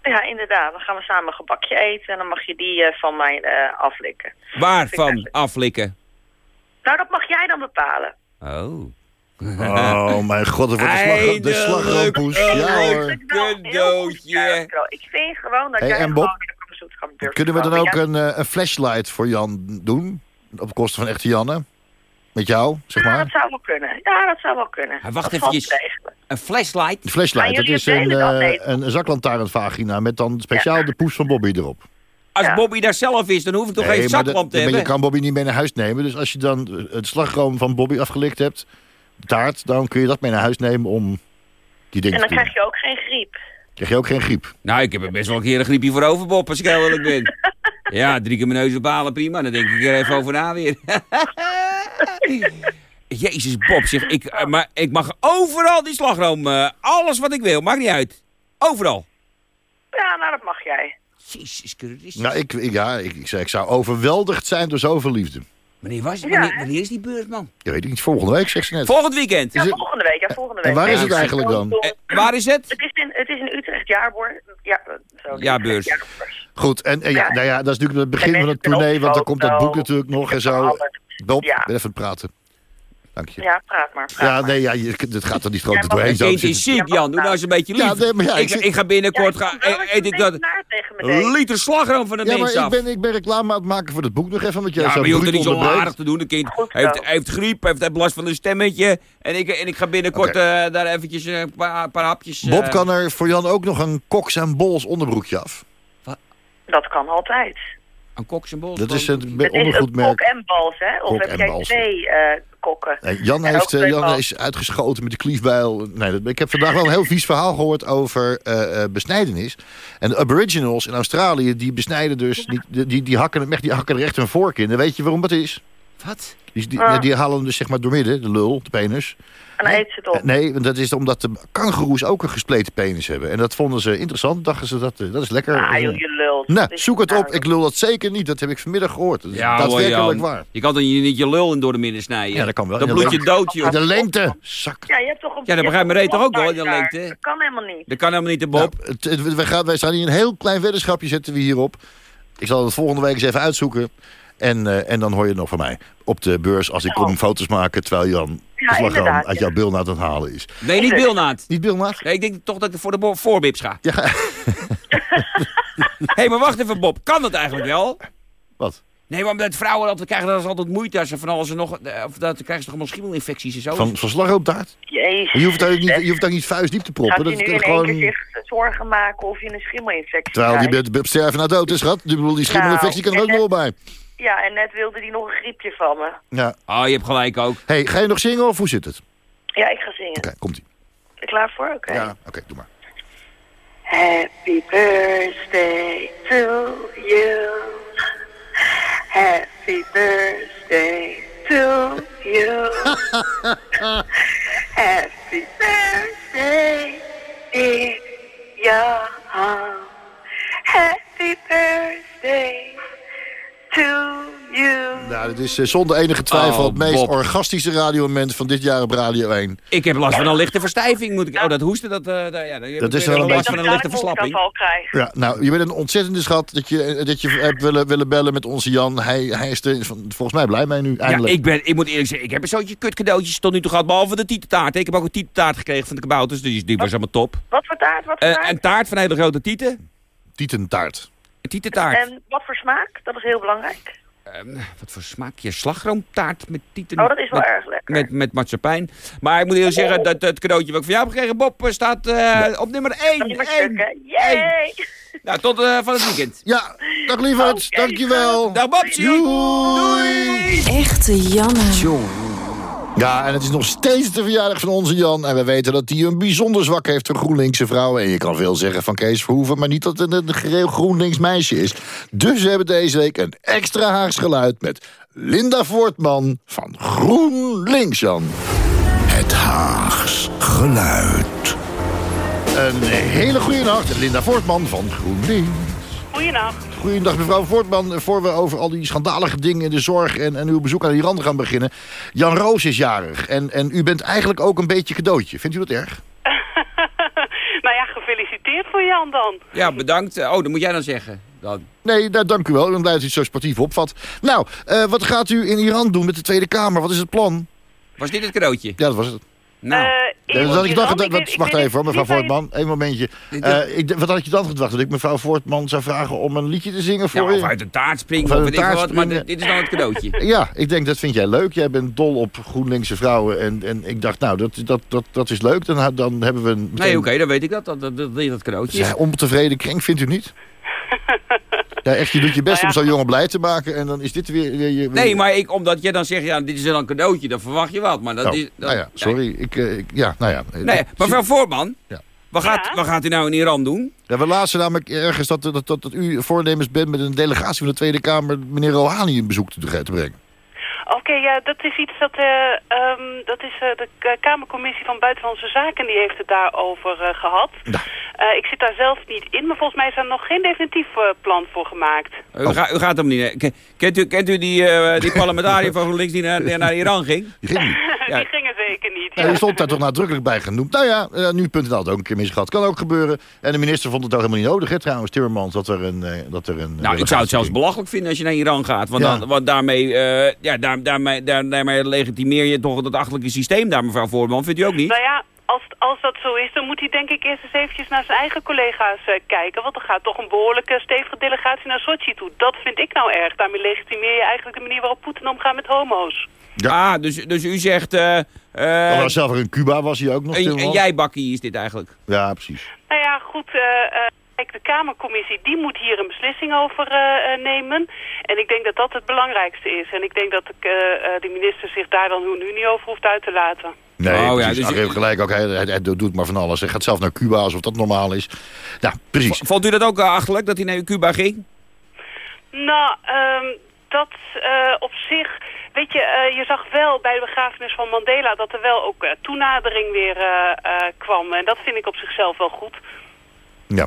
Speaker 8: Ja, inderdaad. Dan gaan we samen een gebakje eten en dan mag je die eh, van mij eh, aflikken.
Speaker 3: Waarvan aflikken?
Speaker 8: Nou, dat mag jij dan bepalen.
Speaker 3: Oh.
Speaker 4: Oh, mijn god, het wordt de, slag, de slagroompoes. Ja,
Speaker 3: Leuk.
Speaker 4: hoor.
Speaker 8: Ik vind
Speaker 3: Cadeautje.
Speaker 8: Ik gewoon dat
Speaker 4: Hey,
Speaker 8: jij
Speaker 4: en Bob?
Speaker 8: Durft
Speaker 4: Kunnen we
Speaker 8: te
Speaker 4: dan ook een, eh, een flashlight voor Jan doen? Op kosten van echte Janne? Met jou, zeg
Speaker 8: Ja,
Speaker 4: maar?
Speaker 8: dat zou wel kunnen. Ja, dat zou wel kunnen.
Speaker 3: Wacht
Speaker 8: dat te regelen.
Speaker 3: Een flashlight?
Speaker 4: De flashlight, dat is een, eh, een zaklantaarnvagina met dan speciaal de poes van Bobby erop.
Speaker 3: Als
Speaker 8: Ja.
Speaker 3: Bobby daar zelf is, dan hoef ik toch
Speaker 4: Nee,
Speaker 3: geen zaklamp te
Speaker 4: dat- maar
Speaker 3: hebben?
Speaker 4: je kan Bobby niet mee naar huis nemen. Dus als je dan het slagroom van Bobby afgelikt hebt, taart, dan kun je dat mee naar huis nemen om die dingen
Speaker 8: En dan
Speaker 4: te
Speaker 8: krijg je ook geen griep.
Speaker 4: Krijg je ook geen griep?
Speaker 3: Nou, ik heb er best wel een keer een griepje voor over, Bob, als ik heel eerlijk ben. Ja, drie keer mijn neus ophalen, prima. Dan denk ik er even over na weer. Jezus, Bob, zeg, ik, eh, maar ik mag overal die slagroom, eh, alles wat ik wil, maakt niet uit. Overal.
Speaker 8: Ja, nou, dat mag jij.
Speaker 3: Jezus Christus.
Speaker 4: Nou, ik, ik- ja, ik, ik, zei, ik zou overweldigd zijn door zoveel liefde.
Speaker 3: Wanneer, was, wanneer, wanneer is die beurt, man?
Speaker 4: Ja, weet ik niet, volgende week, zegt ze net.
Speaker 3: Volgend weekend.
Speaker 8: Ja, volgende volgende week.
Speaker 4: En waar is het eigenlijk dan?
Speaker 3: Eh, waar is het?
Speaker 8: Het is in, het is in Utrecht jaarboor. Ja, zo,
Speaker 3: Jaarbeurs.
Speaker 8: Jaarbeurs.
Speaker 4: Goed, en, en ja, nou ja, dat is natuurlijk het begin van het tournee, want dan komt dat boek natuurlijk nog en zo. Bob, ben even praten. Dank je.
Speaker 8: Ja, praat maar. Praat
Speaker 4: Ja, nee, ja, je, dit gaat er niet
Speaker 8: Ja, maar-
Speaker 4: doorheen.
Speaker 3: Het
Speaker 4: zo
Speaker 3: kind is ziek, Jan. Doe nou eens een beetje lief.
Speaker 4: Ja, nee, maar ja, ik
Speaker 3: ik,
Speaker 4: zit-
Speaker 3: ik ga binnenkort
Speaker 8: Ja,
Speaker 3: e-
Speaker 8: dat
Speaker 3: eet ik
Speaker 8: een
Speaker 3: dat een liter slagroom van de
Speaker 4: Ja, maar ik ben, ik ben reclame aan het maken voor het boek nog even, want jij
Speaker 3: Ja, maar je hoeft er niet zo aardig te doen. Het kind heeft, heeft griep, heeft, heeft last van een stemmetje. En ik, en ik ga binnenkort eh, daar eventjes eh, een paar, paar hapjes... eh,
Speaker 4: Bob, kan er voor Jan ook nog een Cox en Bols onderbroekje af?
Speaker 8: Dat kan altijd.
Speaker 3: Een koksymbool.
Speaker 4: Dat is een
Speaker 8: Het is een
Speaker 4: ondergoedmerk.
Speaker 8: kok en bals, hè? Of heb
Speaker 4: en
Speaker 8: jij twee eh, kokken?
Speaker 4: Nee, Jan,
Speaker 8: En
Speaker 4: heeft, eh, Jan is uitgeschoten met de kliefbijl. Nee, dat, ik heb vandaag wel een heel vies verhaal gehoord over eh, eh, besnijdenis. En de aboriginals in Australië, die besnijden dus... Die, die, die, hakken, echt- die hakken er echt een vork in. En weet je waarom dat is?
Speaker 3: Wat?
Speaker 4: Die, die,
Speaker 8: Ah.
Speaker 4: die halen hem dus zeg maar doormidden, de lul, de penis.
Speaker 8: En dan eet ze het op.
Speaker 4: Nee, want dat is omdat de kangoeroes ook een gespleten penis hebben. En dat vonden ze interessant. Dachten ze, dat, eh, dat is lekker.
Speaker 8: Ah, joh, je lult.
Speaker 4: nou, zoek het op. Ik lul dat zeker niet. Dat heb ik vanmiddag gehoord. Dat is
Speaker 3: Ja,
Speaker 4: daadwerkelijk waar.
Speaker 3: Je kan dan je niet je lul in door de midden snijden.
Speaker 4: Ja, dat kan wel.
Speaker 3: Dan bloed je dood, joh.
Speaker 4: De lengte. Zak.
Speaker 8: Ja, je hebt toch een...
Speaker 3: Ja, dat
Speaker 8: hebt
Speaker 3: mijn reet
Speaker 8: toch
Speaker 3: ook wel, de lengte?
Speaker 8: Dat kan helemaal niet.
Speaker 3: Dat kan helemaal niet, de Bob.
Speaker 4: Nou, het, het- we gaan, wij staan hier een heel klein weddenschapje zetten we hierop. Ik zal het volgende week eens even uitzoeken. En, eh, en dan hoor je het nog van mij. Op de beurs als ik
Speaker 8: Nou.
Speaker 4: kom foto's maken... terwijl Jan
Speaker 8: Ja,
Speaker 4: slagroom
Speaker 8: inderdaad,
Speaker 4: uit
Speaker 8: ja.
Speaker 4: jouw bilnaad aan het halen is.
Speaker 3: Nee, niet Bilnaad.
Speaker 4: Niet bilnaad?
Speaker 3: Nee, ik denk toch dat ik voor de voorbips ga.
Speaker 4: Ja,
Speaker 3: Hé, hey, maar wacht even, Bob. Kan dat eigenlijk wel?
Speaker 4: wat?
Speaker 3: Nee, maar met vrouwen altijd krijgen dat is altijd moeite als ze van alles en nog... Of dat krijgen ze toch allemaal schimmelinfecties en zo?
Speaker 4: Van, van slagroomtaart?
Speaker 8: Jezus.
Speaker 4: Je hoeft daar niet, je hoeft daar niet vuistdiep te proppen.
Speaker 8: Gaat hij
Speaker 4: Dat
Speaker 8: nu
Speaker 4: is
Speaker 8: in één
Speaker 4: gewoon...
Speaker 8: keer zich zorgen maken of je een schimmelinfectie
Speaker 4: Terwijl die bent op sterven na dood is, schat. Ik bedoel, die schimmelinfectie kan er ook
Speaker 8: Nou,
Speaker 4: nog wel bij.
Speaker 8: Ja, en net wilde hij nog een griepje van me.
Speaker 4: Ja.
Speaker 3: Oh, je hebt gelijk ook.
Speaker 4: hey, ga je nog zingen of hoe zit het? Oké,
Speaker 8: Ja, ik ga zingen.
Speaker 4: komt-ie.
Speaker 8: Ben je klaar voor? Oké.
Speaker 4: Ja, oké, doe maar.
Speaker 8: Happy birthday to you. Happy birthday to you. Happy birthday, dear Jan. Happy birthday to you.
Speaker 4: Nou, dit is eh, zonder enige twijfel
Speaker 3: Oh,
Speaker 4: het meest
Speaker 3: Bob.
Speaker 4: orgastische radiomoment van dit jaar op Radio 1.
Speaker 3: Ik heb last van een lichte verstijving. Moet ik... Oh, dat hoesten, dat... eh, daar- ja, daar-
Speaker 4: Dat is wel een
Speaker 3: last
Speaker 4: beetje-
Speaker 3: van een lichte verslapping.
Speaker 4: Ja, nou, je bent een ontzettende schat dat je, eh, dat je hebt willen, willen bellen met onze Jan. Hij, hij is er volgens mij blij mee nu,
Speaker 3: Ja,
Speaker 4: eindelijk.
Speaker 3: ik, ben, ik moet eerlijk zeggen, ik heb een zootje kut cadeautjes tot nu toe gehad, behalve de tietentaart. Ik heb ook een tietentaart gekregen van de kabouters, dus die was allemaal top.
Speaker 8: Wat voor taart? Wat voor
Speaker 3: Eh,
Speaker 8: taart?
Speaker 3: een taart van hele grote tieten.
Speaker 4: Tietentaart.
Speaker 3: Tietentaart.
Speaker 8: En wat voor smaak? Dat is heel belangrijk.
Speaker 3: Ehm, wat voor smaakje? Slagroomtaart met tieten.
Speaker 8: Oh, dat is wel
Speaker 3: met,
Speaker 8: erg lekker.
Speaker 3: Met, met marsepein. Maar ik moet eerlijk zeggen, dat het cadeautje wat ik van jou heb gekregen, Bob, eh, staat eh, op nummer 1.
Speaker 8: Dat is maar stukken. Yay!
Speaker 3: Nou, tot eh, van het weekend.
Speaker 4: Ja, dag lieverd, dankjewel.
Speaker 3: Dag Bobsie.
Speaker 4: Doei.
Speaker 1: Echte Janne.
Speaker 4: Ja, en het is nog steeds de verjaardag van onze Jan. En we weten dat hij een bijzonder zwak heeft voor GroenLinkse vrouwen. En je kan veel zeggen van Kees Verhoeven, maar niet dat het een gereel GroenLinks meisje is. Dus we hebben deze week een extra Haags geluid met Linda Voortman van GroenLinks, Jan.
Speaker 2: Het Haags geluid.
Speaker 4: Een hele goede nacht, Linda Voortman van GroenLinks.
Speaker 8: Goeienacht.
Speaker 4: Goedendag mevrouw Voortman. Voor we over al die schandalige dingen in de zorg en, en uw bezoek aan Iran gaan beginnen. Jan Roos is jarig en, en u bent eigenlijk ook een beetje cadeautje. Vindt u dat erg?
Speaker 9: nou ja, gefeliciteerd voor Jan dan.
Speaker 3: Ja, bedankt. Oh, dat moet jij dan zeggen. Dan.
Speaker 4: Nee, nou, dank u wel. Ik ben blij dat u het zo sportief opvat. Nou, eh, wat gaat u in Iran doen met de Tweede Kamer? Wat is het plan?
Speaker 3: Was dit het cadeautje?
Speaker 4: Ja, dat was het.
Speaker 3: Nou,
Speaker 4: Nee, wat had ik dacht,
Speaker 9: ik
Speaker 4: wacht even hoor, mevrouw Voortman. Een momentje. Eh, ik, wat had je dan gedacht? Dat ik mevrouw Voortman zou vragen om een liedje te zingen voor
Speaker 3: ja,
Speaker 4: je?
Speaker 3: of uit de taart springen,
Speaker 4: Of
Speaker 3: weet ik wat, maar dit, dit is dan het cadeautje.
Speaker 4: Ja, ik denk dat vind jij leuk. Jij bent dol op GroenLinkse vrouwen. En, en ik dacht, nou, dat, dat, dat, dat is leuk. Dan, dan hebben we een...
Speaker 3: Nee, oké, dan weet ik dat. Dat, dat, dat, dat cadeautje.
Speaker 4: Ja, ontevreden kring, vindt u niet? Ja, echt, je doet je best
Speaker 9: Nou ja.
Speaker 4: om zo'n jongen blij te maken. En dan is dit weer... weer, weer
Speaker 3: Nee, maar ik, omdat jij dan zegt, ja, dit is dan een cadeautje, dan verwacht je wat. Maar dat
Speaker 4: Oh,
Speaker 3: is, dat,
Speaker 4: nou ja, sorry. Ik, eh, ik- ja, nou ja.
Speaker 3: Nee, maar mevrouw Voorman,
Speaker 4: Ja.
Speaker 3: Wat gaat,
Speaker 9: Ja.
Speaker 3: wat gaat u nou in Iran doen?
Speaker 4: Ja, we lazen namelijk ergens dat, dat, dat, dat u voornemens bent met een delegatie van de Tweede Kamer... meneer Rouhani een bezoek te, te brengen.
Speaker 9: Oké, ja, dat is iets dat, eh, ehm, dat is eh, de Kamercommissie van Buitenlandse Zaken, die heeft het daarover eh, gehad. Eh, ik zit daar zelf niet in, maar volgens mij is er nog geen definitief plan voor gemaakt.
Speaker 3: U, ga- u gaat hem niet. hè? Kent u, kent u die, eh, die parlementariër van GroenLinks die naar, naar Iran ging?
Speaker 4: Die ging niet.
Speaker 3: Ja.
Speaker 9: Die gingen zeker niet.
Speaker 4: Ja, die stond daar toch nadrukkelijk bij genoemd. Nou ja, eh, nu.nl had ook een keer misgehad. Kan ook gebeuren. En de minister vond het ook helemaal niet nodig, hè, trouwens, Timmermans, dat er een... eh, dat er een
Speaker 3: Nou, ik zou het zelfs belachelijk vinden als je naar Iran gaat. Want,
Speaker 4: Ja.
Speaker 3: dan, want daarmee, eh, ja, daar, daarmee, daar, daarmee legitimeer je toch het achterlijke systeem daar, mevrouw Voorman. Vindt u ook niet?
Speaker 9: Nou ja, als, als dat zo is, dan moet hij denk ik eerst eens eventjes naar zijn eigen collega's eh, kijken. Want er gaat toch een behoorlijke stevige delegatie naar Sochi toe. Dat vind ik nou erg. Daarmee legitimeer je eigenlijk de manier waarop Poetin omgaat met homo's.
Speaker 3: Ah, dus, dus u zegt... eh eh,
Speaker 4: Oh, zelf in Cuba was hij ook nog.
Speaker 3: een, een
Speaker 4: Timmermans.
Speaker 3: jij-bakkie is dit eigenlijk.
Speaker 4: Ja, precies.
Speaker 9: Nou ja, goed. eh, eh, kijk, de Kamercommissie die moet hier een beslissing over eh, eh, nemen. En ik denk dat dat het belangrijkste is. En ik denk dat de, eh, eh, de minister zich daar dan nu niet over hoeft uit te laten.
Speaker 4: Nee,
Speaker 3: Oh, ja,
Speaker 4: precies.
Speaker 3: dus-
Speaker 4: Ach, hij heeft gelijk ook. Hij, hij, hij doet maar van alles. Hij gaat zelf naar Cuba alsof dat normaal is. Ja, precies.
Speaker 3: Vond u dat ook achterlijk, dat hij naar Cuba ging?
Speaker 9: Nou, ehm, dat eh, op zich... Weet je, eh, je zag wel bij de begrafenis van Mandela... dat er wel ook eh, toenadering weer eh, eh, kwam. En dat vind ik op zichzelf wel goed.
Speaker 4: Ja.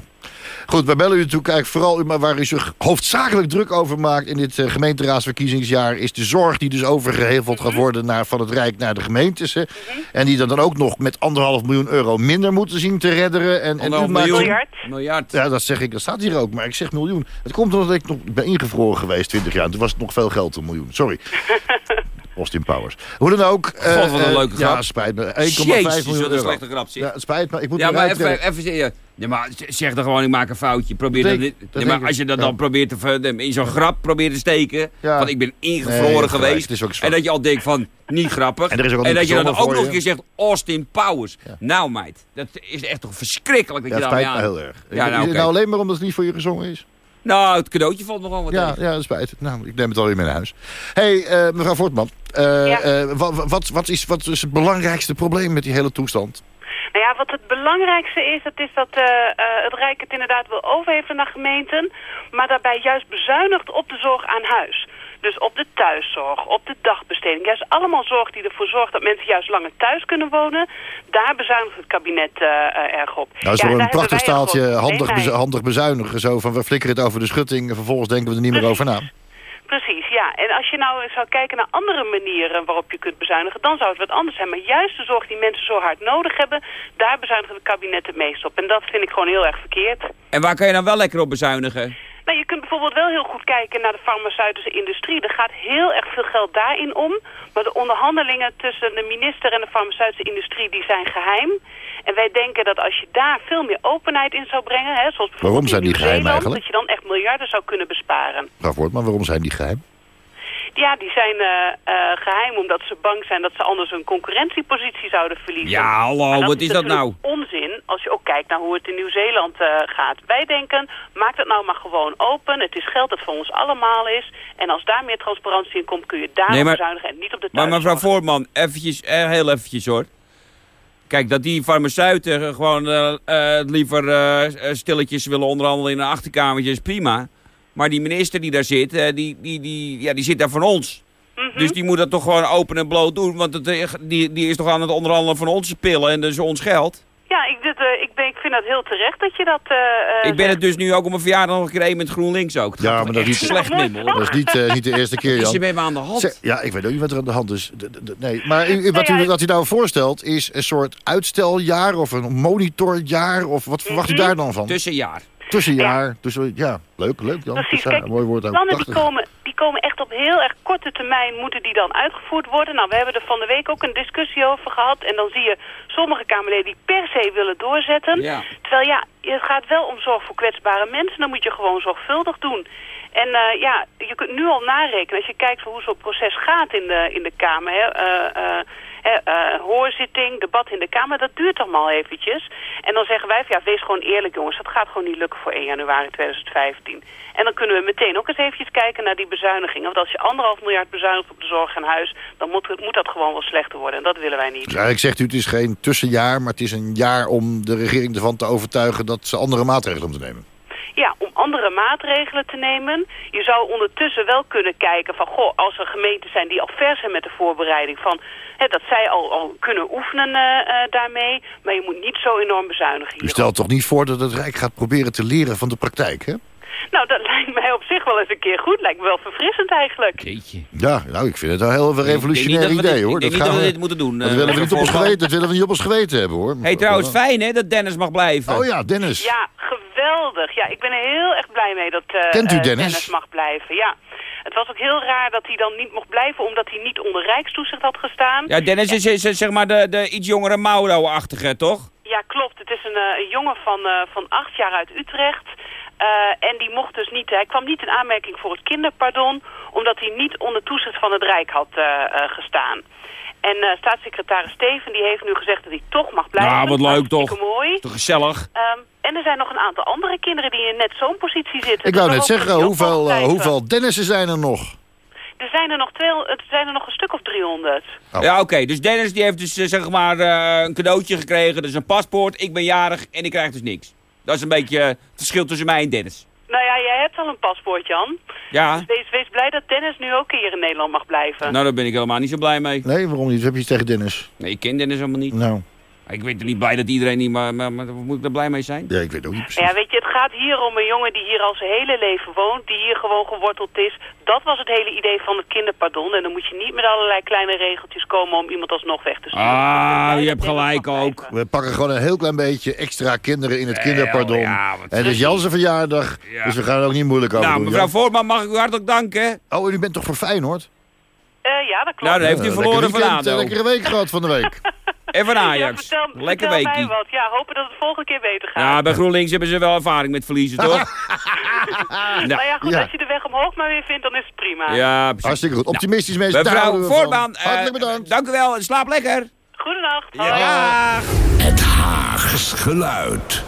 Speaker 4: Goed, wij bellen u natuurlijk eigenlijk vooral u, maar waar u zich hoofdzakelijk druk over maakt in dit eh, gemeenteraadsverkiezingsjaar, is de zorg die dus overgeheveld gaat worden naar, van het Rijk naar de gemeentes. Hè. En die dan, dan ook nog met anderhalf miljoen euro minder moeten zien te redderen. En, en u
Speaker 3: Anderhalf
Speaker 4: maakt-
Speaker 3: miljoen?
Speaker 9: Miljard.
Speaker 3: Miljard.
Speaker 4: Ja, dat zeg ik, dat staat hier ook, maar ik zeg miljoen. Het komt omdat ik nog ben ingevroren geweest 20 jaar. En toen was het nog veel geld, een miljoen. Sorry. Austin Powers. Hoe dan ook. eh,
Speaker 3: God, wat een
Speaker 4: eh,
Speaker 3: leuke
Speaker 4: Ja,
Speaker 3: grap.
Speaker 4: spijt me. 1,5
Speaker 3: Jezus,
Speaker 4: miljoen
Speaker 3: wat een slechte grap, zeg.
Speaker 4: Ja, het spijt me. Ik moet
Speaker 3: Ja, maar even, even. Ja, maar zeg dan gewoon, ik maak een foutje. Probeer
Speaker 4: Dat
Speaker 3: ja, maar als je dat
Speaker 4: Ja.
Speaker 3: dan probeert te in zo'n grap probeert te steken.
Speaker 4: Ja.
Speaker 3: Van ik ben
Speaker 4: Nee,
Speaker 3: ingevroren
Speaker 4: gelijk,
Speaker 3: geweest. en dat je al denkt van niet grappig.
Speaker 4: En
Speaker 3: dat je dan ook nog
Speaker 4: je.
Speaker 3: een keer zegt Austin Powers. Nou meid, dat is echt toch verschrikkelijk dat
Speaker 4: Ja,
Speaker 3: je daarmee
Speaker 4: spijt me heel erg.
Speaker 3: Ja, nou, oké.
Speaker 4: nou alleen maar omdat het niet voor je gezongen is?
Speaker 3: Nou, het cadeautje valt gewoon wat
Speaker 4: Ja,
Speaker 3: tegen.
Speaker 4: ja, dat spijt. Nou, ik neem het alweer mee naar huis. hey, eh, mevrouw Voortman. eh,
Speaker 9: Ja.
Speaker 4: eh, wat, wat, wat, is, wat is het belangrijkste probleem met die hele toestand?
Speaker 9: Nou ja, wat het belangrijkste is, dat is dat eh, eh, het Rijk het inderdaad wil overhevelen naar gemeenten, maar daarbij juist bezuinigt op de zorg aan huis. Dus op de thuiszorg, op de dagbesteding. Juist allemaal zorg die ervoor zorgt dat mensen juist langer thuis kunnen wonen. Daar bezuinigt het kabinet eh, eh, erg op.
Speaker 4: Nou, is
Speaker 9: Ja,
Speaker 4: een prachtig staaltje handig, handig bezuinigen. Zo van, we flikkeren het over de schutting en vervolgens denken we er niet meer over na.
Speaker 9: Precies, ja. En als je nou zou kijken naar andere manieren waarop je kunt bezuinigen, dan zou het wat anders zijn. Maar juist de zorg die mensen zo hard nodig hebben, daar bezuinigt het kabinet het meest op. En dat vind ik gewoon heel erg verkeerd.
Speaker 3: En waar kan je dan wel lekker op bezuinigen?
Speaker 9: Nou, je kunt bijvoorbeeld wel heel goed kijken naar de farmaceutische industrie. Er gaat heel erg veel geld daarin om. Maar de onderhandelingen tussen de minister en de farmaceutische industrie die zijn geheim. En wij denken dat als je daar veel meer openheid in zou brengen... Hè, zoals bijvoorbeeld
Speaker 4: Waarom zijn die geheim eigenlijk?
Speaker 9: dat je dan echt miljarden zou kunnen besparen.
Speaker 4: Mevrouw Voortman, waarom zijn die geheim?
Speaker 9: Ja, die zijn eh, eh, geheim omdat ze bang zijn dat ze anders hun concurrentiepositie zouden verliezen.
Speaker 3: Ja, hallo,
Speaker 9: Maar
Speaker 3: wat is dat nou?
Speaker 9: onzin als je ook kijkt naar hoe het in Nieuw-Zeeland eh, gaat. Wij denken, maak dat nou maar gewoon open. Het is geld dat voor ons allemaal is. En als daar meer transparantie in komt, kun je daar
Speaker 3: Nee, maar-
Speaker 9: bezuinigen en niet op de
Speaker 3: Maar
Speaker 9: thuiszorg.
Speaker 3: mevrouw Voortman, eventjes, heel eventjes hoor. Kijk, dat die farmaceuten gewoon liever stilletjes willen onderhandelen in een achterkamertje is prima. Maar die minister die daar zit, eh, die, die, die, ja, die zit daar van ons.
Speaker 9: Mhm.
Speaker 3: Dus die moet dat toch gewoon open en bloot doen. Want het, eh, die, die is toch aan het onderhandelen van onze pillen en dus ons geld.
Speaker 9: Ja, ik, dit, eh, ik, ben, ik vind dat heel terecht dat je dat... eh, eh,
Speaker 3: Ik ben het dus nu ook op mijn verjaardag nog een keer een met GroenLinks ook. Het
Speaker 4: Ja, maar dat is-
Speaker 3: slecht
Speaker 9: Nou.
Speaker 4: Dat is niet, niet de eerste keer,
Speaker 3: Is
Speaker 4: Jan.
Speaker 3: er met me aan de hand?
Speaker 4: Zeg- ja, ik weet ook niet wat er aan de hand is. Nee. Maar u, wat, u,
Speaker 9: ja,
Speaker 4: wat u nou voorstelt is een soort uitsteljaar of een monitorjaar. Of wat verwacht u
Speaker 9: Mhm.
Speaker 4: daar dan van?
Speaker 3: Tussenjaar.
Speaker 4: Tussenjaar. Tussen, ja, leuk, leuk Jan.
Speaker 9: Precies, kijk,
Speaker 4: mooi woord ook.
Speaker 9: plannen die komen, die komen echt op heel erg korte termijn, moeten die dan uitgevoerd worden. Nou, we hebben er van de week ook een discussie over gehad. En dan zie je sommige Kamerleden die per se willen doorzetten.
Speaker 3: Ja.
Speaker 9: Terwijl ja, het gaat wel om zorg voor kwetsbare mensen. Dan moet je gewoon zorgvuldig doen. En eh, ja, je kunt nu al narekenen, als je kijkt hoe zo'n proces gaat in de, in de Kamer. Hè, eh, eh, hè, eh, hoorzitting, debat in de Kamer, dat duurt allemaal eventjes. En dan zeggen wij, van, ja, wees gewoon eerlijk jongens, dat gaat gewoon niet lukken voor 1 januari 2015. En dan kunnen we meteen ook eens eventjes kijken naar die bezuinigingen. Want als je anderhalf miljard bezuinigt op de zorg en huis... dan moet, het- moet dat gewoon wel slechter worden. En dat willen wij niet.
Speaker 4: Dus eigenlijk zegt u, het is geen tussenjaar, maar het is een jaar om de regering ervan te overtuigen dat ze andere maatregelen moeten nemen.
Speaker 9: Ja, om andere maatregelen te nemen. Je zou ondertussen wel kunnen kijken van... goh, als er gemeenten zijn die al ver zijn met de voorbereiding... van hè, dat zij al, al kunnen oefenen eh, eh, daarmee. Maar je moet niet zo enorm bezuinigen
Speaker 4: U stelt toch niet voor dat het Rijk gaat proberen te leren van de praktijk, hè?
Speaker 9: Nou, dat lijkt mij op zich wel eens een keer goed. Lijkt me wel verfrissend eigenlijk.
Speaker 3: Jeetje.
Speaker 4: Ja, nou, ik vind het wel heel veel revolutionair
Speaker 3: dat
Speaker 4: idee,
Speaker 3: dit-
Speaker 4: hoor.
Speaker 3: Ik denk niet
Speaker 4: gaan
Speaker 3: dat we
Speaker 4: we-
Speaker 3: dit moeten doen.
Speaker 4: Dat
Speaker 3: eh,
Speaker 4: willen we niet op ons geweten, dat willen we niet op ons geweten hebben, hoor.
Speaker 3: hey, trouwens, fijn hè, dat Dennis mag blijven.
Speaker 4: Oh ja, Dennis.
Speaker 9: Ja, geweldig. Ja, ik ben er heel erg blij mee dat eh,
Speaker 4: Kent u
Speaker 9: eh,
Speaker 4: Dennis?
Speaker 9: mag blijven. Ja. Het was ook heel raar dat hij dan niet mocht blijven... omdat hij niet onder rijkstoezicht had gestaan.
Speaker 3: Ja, Dennis is, is, is zeg maar de, de iets jongere Mauro-achtige, toch?
Speaker 9: Ja, klopt. Het is een, eh, een jongen van, eh, van acht jaar uit Utrecht. Eh, en die mocht dus niet, hij kwam niet in aanmerking voor het kinderpardon, omdat hij niet onder toezicht van het Rijk had eh, eh, gestaan. En eh, staatssecretaris Steven die heeft nu gezegd dat hij toch mag blijven.
Speaker 3: Nou, wat leuk toch.
Speaker 9: mooi.
Speaker 3: Toch gezellig.
Speaker 9: Ehm, en er zijn nog een aantal andere kinderen die in net zo'n positie zitten.
Speaker 4: Ik wou net zeggen, hoeveel, hoeveel Dennissen zijn er nog?
Speaker 9: Er zijn er nog, twee, er zijn er nog een stuk of 300.
Speaker 4: Oh.
Speaker 3: Ja, oké. Dus Dennis die heeft dus eh, zeg maar eh, een cadeautje gekregen. Dus een paspoort. Ik ben jarig en ik krijg dus niks. Dat is een beetje het verschil tussen mij en Dennis.
Speaker 9: Nou ja, jij hebt al een paspoort, Jan.
Speaker 3: Ja,
Speaker 9: Dus wees, wees blij dat Dennis nu ook hier in Nederland mag blijven.
Speaker 3: nou daar ben ik helemaal niet zo blij mee.
Speaker 4: Nee, waarom niet? Wat heb je iets tegen Dennis?
Speaker 3: Nee, ik ken Dennis helemaal niet.
Speaker 4: Nou,
Speaker 3: Ik ben er niet blij dat iedereen niet, maar, maar, maar moet ik er blij mee zijn?
Speaker 4: ja, ik weet ook niet precies.
Speaker 9: Ja, weet je, het gaat hier om een jongen die hier al zijn hele leven woont, die hier gewoon geworteld is. Dat was het hele idee van het kinderpardon. En dan moet je niet met allerlei kleine regeltjes komen om iemand alsnog weg te sturen.
Speaker 3: Ah, je hebt gelijk ook.
Speaker 9: blijven.
Speaker 4: We pakken gewoon een heel klein beetje extra kinderen in het
Speaker 3: Wel,
Speaker 4: kinderpardon.
Speaker 3: ja, wat
Speaker 4: en het is Jan zijn verjaardag,
Speaker 3: Ja.
Speaker 4: dus we gaan er ook niet moeilijk over
Speaker 3: Nou,
Speaker 4: doen.
Speaker 3: mevrouw. Voortman, mag ik u hartelijk danken?
Speaker 4: Oh, en u bent toch voor Feyenoord?
Speaker 9: Eh, ja, dat klopt.
Speaker 3: Nou, dan heeft u
Speaker 4: Ja,
Speaker 3: verloren van ADO.
Speaker 4: een lekkere week gehad van de week.
Speaker 3: En van
Speaker 9: Ja,
Speaker 3: Ajax.
Speaker 9: vertel,
Speaker 3: Lekker
Speaker 9: vertel mij
Speaker 3: weekie.
Speaker 9: wat. Ja, hopen dat het volgende keer beter gaat.
Speaker 3: Ja, bij GroenLinks hebben ze wel ervaring met verliezen, toch?
Speaker 9: nou ja, goed,
Speaker 4: ja.
Speaker 9: als je de weg omhoog maar weer vindt, dan is het prima.
Speaker 3: Ja, precies.
Speaker 4: Hartstikke goed. Optimistisch mensen,
Speaker 3: Mevrouw. Voortman, eh,
Speaker 4: Hartelijk bedankt.
Speaker 3: dank u wel en slaap lekker.
Speaker 9: Goedenacht.
Speaker 3: Ja.
Speaker 2: Het Haags geluid.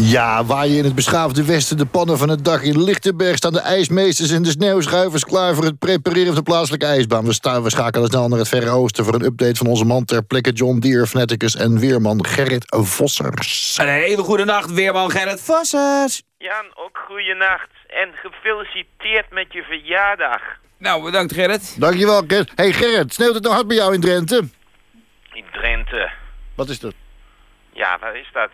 Speaker 4: Ja, waar je in het beschaafde westen de pannen van het dak in Lichtenberg... staan de ijsmeesters en de sneeuwschuivers klaar voor het prepareren van de plaatselijke ijsbaan. We, staan, we schakelen snel naar het Verre Oosten voor een update van onze man ter plekke John Deere, Fnaticus en weerman Gerrit Vossers.
Speaker 3: Een hele goede nacht, weerman Gerrit Vossers.
Speaker 10: Jan, ook goeienacht. En gefeliciteerd met je verjaardag.
Speaker 3: Nou, bedankt Gerrit.
Speaker 4: Dankjewel, Gerrit. Hey Gerrit, sneeuwt het nou hard bij jou in Drenthe?
Speaker 10: In Drenthe.
Speaker 4: Wat is dat?
Speaker 10: Ja, waar is dat?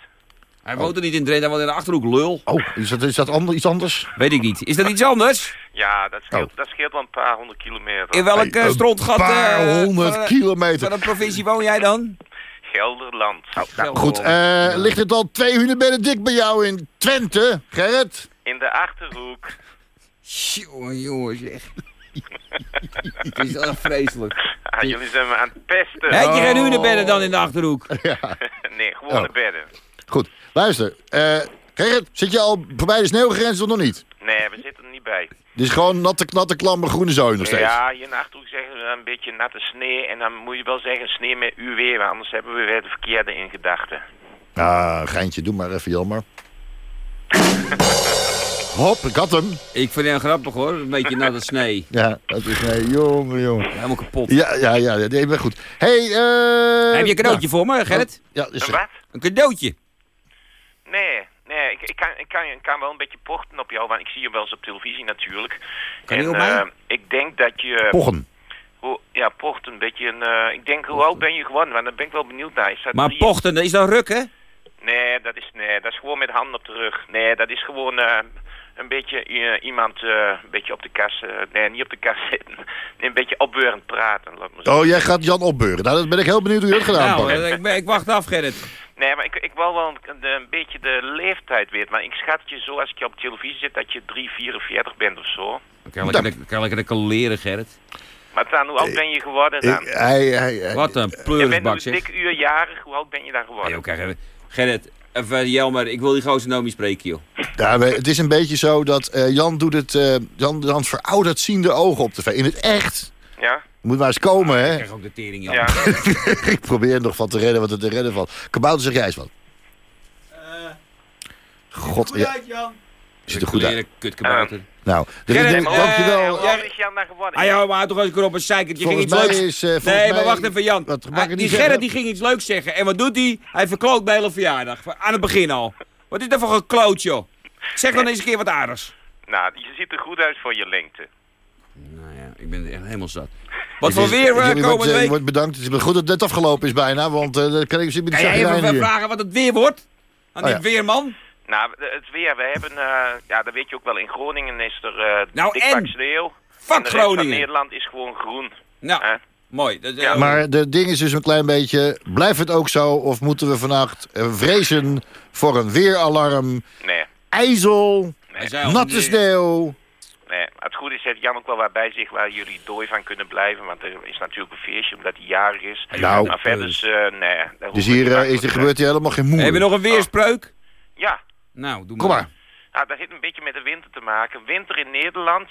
Speaker 3: Hij woont er niet in Drenthe, hij woont in de Achterhoek, lul.
Speaker 4: Oh, is dat, is dat ander, iets anders?
Speaker 3: Weet ik niet. Is dat iets anders?
Speaker 10: Ja, dat scheelt,
Speaker 4: Oh.
Speaker 10: dat scheelt wel een paar honderd kilometer.
Speaker 3: In welk eh,
Speaker 4: Een
Speaker 3: strontgat
Speaker 4: paar
Speaker 3: eh,
Speaker 4: honderd
Speaker 3: van,
Speaker 4: kilometer.
Speaker 3: van de provincie woon jij dan?
Speaker 10: Gelderland.
Speaker 4: Nou, goed, eh, ligt het al twee uur Benedict bij jou in Twente, Gerrit?
Speaker 10: In de Achterhoek.
Speaker 3: Jongen, jongen, zeg. Het is wel vreselijk.
Speaker 10: Ah, jullie zijn me aan het pesten.
Speaker 3: Heb je geen hunebedden dan in de Achterhoek?
Speaker 10: nee, gewone
Speaker 4: Oh.
Speaker 10: bedden.
Speaker 4: Goed, luister. eh, Gerrit, zit je al voorbij de sneeuwgrens of nog niet?
Speaker 10: Nee, we zitten er niet bij.
Speaker 4: Dit is gewoon natte, knatte, klamme groene zooi nog steeds.
Speaker 10: Ja, hier in de Achterhoek zeggen we een beetje natte sneeuw. En dan moet je wel zeggen sneeuw met UW, want anders hebben we weer de verkeerde in gedachten.
Speaker 4: Ah, geintje, doe maar even, Jelmer. Hop, ik had hem.
Speaker 3: Ik vind het grappig hoor, een beetje naar de snee.
Speaker 4: Ja, dat is nee, jongen, jongen.
Speaker 3: Helemaal kapot.
Speaker 4: Ja, ja, ja, ja, nee, maar goed. hey, eh...
Speaker 3: Heb je een cadeautje voor me, Gerrit?
Speaker 4: Ja, is
Speaker 10: Een wat?
Speaker 3: Een cadeautje.
Speaker 10: Nee, nee, ik, ik, kan, ik, kan, ik kan wel een beetje pochten op jou, want ik zie je wel eens op televisie natuurlijk.
Speaker 3: Kan
Speaker 10: en
Speaker 3: die op mij?
Speaker 10: eh, ik denk dat je...
Speaker 4: Pochen.
Speaker 10: Hoe, ja, pocht een beetje een... eh, ik denk, hoe oud ben je geworden? Want daar ben ik wel benieuwd naar. Is dat
Speaker 3: Maar
Speaker 10: drie-
Speaker 3: pochten, is dat rukken?
Speaker 10: Nee, dat is, nee, dat is gewoon met handen op de rug. Nee, dat is gewoon eh, een beetje iemand eh, een beetje op de kas... eh, nee, niet op de kas zitten. Nee, een beetje opbeurend praten, laat maar.
Speaker 4: Oh, jij gaat Jan opbeuren. Nou, dat ben ik heel benieuwd hoe je dat gedaan
Speaker 3: Nou, ik, ben- ik wacht af, Gerrit.
Speaker 10: Nee, maar ik, ik wil wel een, de- een beetje de leeftijd weten. Maar ik schat je zo, als ik je op televisie zit, dat je 3, 44 bent of zo.
Speaker 3: Kan lekker, kan leren, Gerrit.
Speaker 10: Maar dan, hoe oud ben je geworden dan?
Speaker 4: Ik, hij, hij, hij-
Speaker 3: Wat een
Speaker 10: je bent
Speaker 3: pleurisbak,
Speaker 10: nu dik uur jarig, hoe oud ben je dan geworden?
Speaker 3: Gerrit. Even Jelmer, ik wil die gozer nou niet spreken, joh.
Speaker 4: Ja, het is een beetje zo dat eh, Jan doet het... eh, Jan, Jan verouderd ziende ogen op tv. In het echt.
Speaker 10: Ja?
Speaker 4: Moet maar eens komen,
Speaker 3: Ik
Speaker 4: hè.
Speaker 3: krijg ook de tering.
Speaker 10: Ja.
Speaker 4: ik probeer nog van te redden wat er te redden valt. Kabouter, zeg jij eens wat? God, ja,
Speaker 3: Jan.
Speaker 4: ziet er goed uit.
Speaker 3: Kut kabouter.
Speaker 4: Nou, dus
Speaker 3: Gerrit,
Speaker 4: ik denk,
Speaker 3: eh,
Speaker 4: dankjewel.
Speaker 10: Hoe oud is Jan dan geworden?
Speaker 3: Ah ja, maar toch eens een keer op een zeikert. Je ging iets
Speaker 4: mij
Speaker 3: leuks...
Speaker 4: is, eh,
Speaker 3: nee, maar wacht even, Jan.
Speaker 4: Wat ik
Speaker 3: die Gerrit
Speaker 4: zeggen?
Speaker 3: die ging iets leuks zeggen. En wat doet hij? Hij verkloot mijn hele verjaardag. Aan het begin al. Wat is dat voor gekloot, joh? Zeg dan eens een keer wat aardigs.
Speaker 10: Nou, je ziet er goed uit voor je lengte.
Speaker 3: Ik ben echt helemaal zat. Wat voor weer uh,
Speaker 4: wordt,
Speaker 3: komende
Speaker 4: je
Speaker 3: week?
Speaker 4: wordt bedankt. Het is goed dat het net afgelopen is bijna, want eh dan kan ik zitten met
Speaker 3: Kan jij
Speaker 4: chagrijnen
Speaker 3: even vragen wat het weer wordt? Aan
Speaker 4: Oh
Speaker 3: die
Speaker 4: ja.
Speaker 3: weerman?
Speaker 10: Nou, het weer, we hebben, eh, ja, dat weet je ook wel, in Groningen is er eh
Speaker 3: Nou,
Speaker 10: dik
Speaker 3: en?
Speaker 10: sneeuw.
Speaker 3: Fuck
Speaker 10: en de rest van
Speaker 3: Groningen.
Speaker 10: Nederland is gewoon groen.
Speaker 3: Nou,
Speaker 10: hè?
Speaker 3: mooi. Dat,
Speaker 10: Ja,
Speaker 4: Maar de ding is dus een klein beetje, blijft het ook zo of moeten we vannacht vrezen voor een weeralarm,
Speaker 10: Nee,
Speaker 4: ijzel, natte
Speaker 3: nee.
Speaker 4: sneeuw.
Speaker 10: Nee. Het goede is, heeft Jan ook wel wat bij zich waar jullie dooi van kunnen blijven. Want er is natuurlijk een feestje omdat hij jarig is.
Speaker 4: Nou,
Speaker 10: maar verder is, eh, nee.
Speaker 4: Dus
Speaker 10: hoeven we
Speaker 4: hier eh, is er gebeurt hier helemaal geen moer.
Speaker 3: Heb je nog een weerspreuk?
Speaker 10: Ja,
Speaker 3: Nou, doe
Speaker 4: Kom maar.
Speaker 10: nou, dat heeft een beetje met de winter te maken. Winter in Nederland,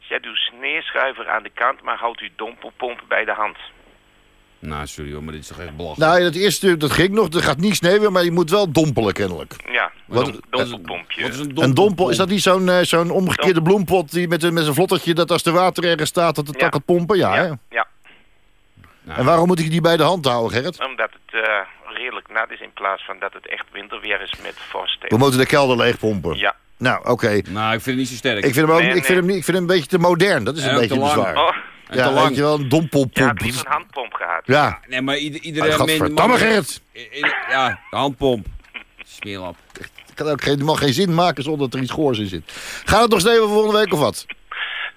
Speaker 10: zet uw sneeuwschuiver aan de kant, maar houdt uw dompelpomp bij de hand.
Speaker 3: Nou, sorry hoor, maar dit is toch echt belachelijk.
Speaker 4: Nou, dat eerste stuk, dat ging nog. Er gaat niet sneeuwen, maar je moet wel dompelen kennelijk.
Speaker 10: Ja,
Speaker 4: Wat-
Speaker 10: dom- dompelpompje.
Speaker 3: Wat is een
Speaker 4: Een dompel, is dat niet zo'n eh, zo'n omgekeerde bloempot die met, een- met zo'n vlottertje dat als er water ergens staat, dat het
Speaker 10: Ja.
Speaker 4: tak gaat pompen? Ja, hè?
Speaker 10: Ja, ja,
Speaker 3: Nou,
Speaker 4: En waarom moet ik die bij de hand houden, Gerrit?
Speaker 10: omdat het eh, redelijk nat is in plaats van dat het echt winterweer is met vorst.
Speaker 4: We moeten de kelder leeg pompen.
Speaker 10: Ja.
Speaker 4: Nou, oké.
Speaker 3: Nou, ik vind het niet zo sterk.
Speaker 4: Ik vind hem ook
Speaker 10: Nee,
Speaker 4: ik vind hem niet, ik vind hem een beetje te modern. Dat is
Speaker 3: En
Speaker 4: een beetje
Speaker 3: te
Speaker 4: bezwaar.
Speaker 10: Oh,
Speaker 3: En
Speaker 4: Ja,
Speaker 3: te lang.
Speaker 4: je wel, een dompelpomp.
Speaker 10: had liever een handpomp gehad.
Speaker 4: Ja,
Speaker 3: Nee, maar ieder, iedere
Speaker 4: Ah, gadverdamme,
Speaker 3: man-
Speaker 4: Gerrit.
Speaker 3: Ja, de handpomp. Smeerlap.
Speaker 4: Het kan ook geen, mag geen zin maken zonder dat er iets goors in zit. Gaat het nog sneeuwen volgende week of wat?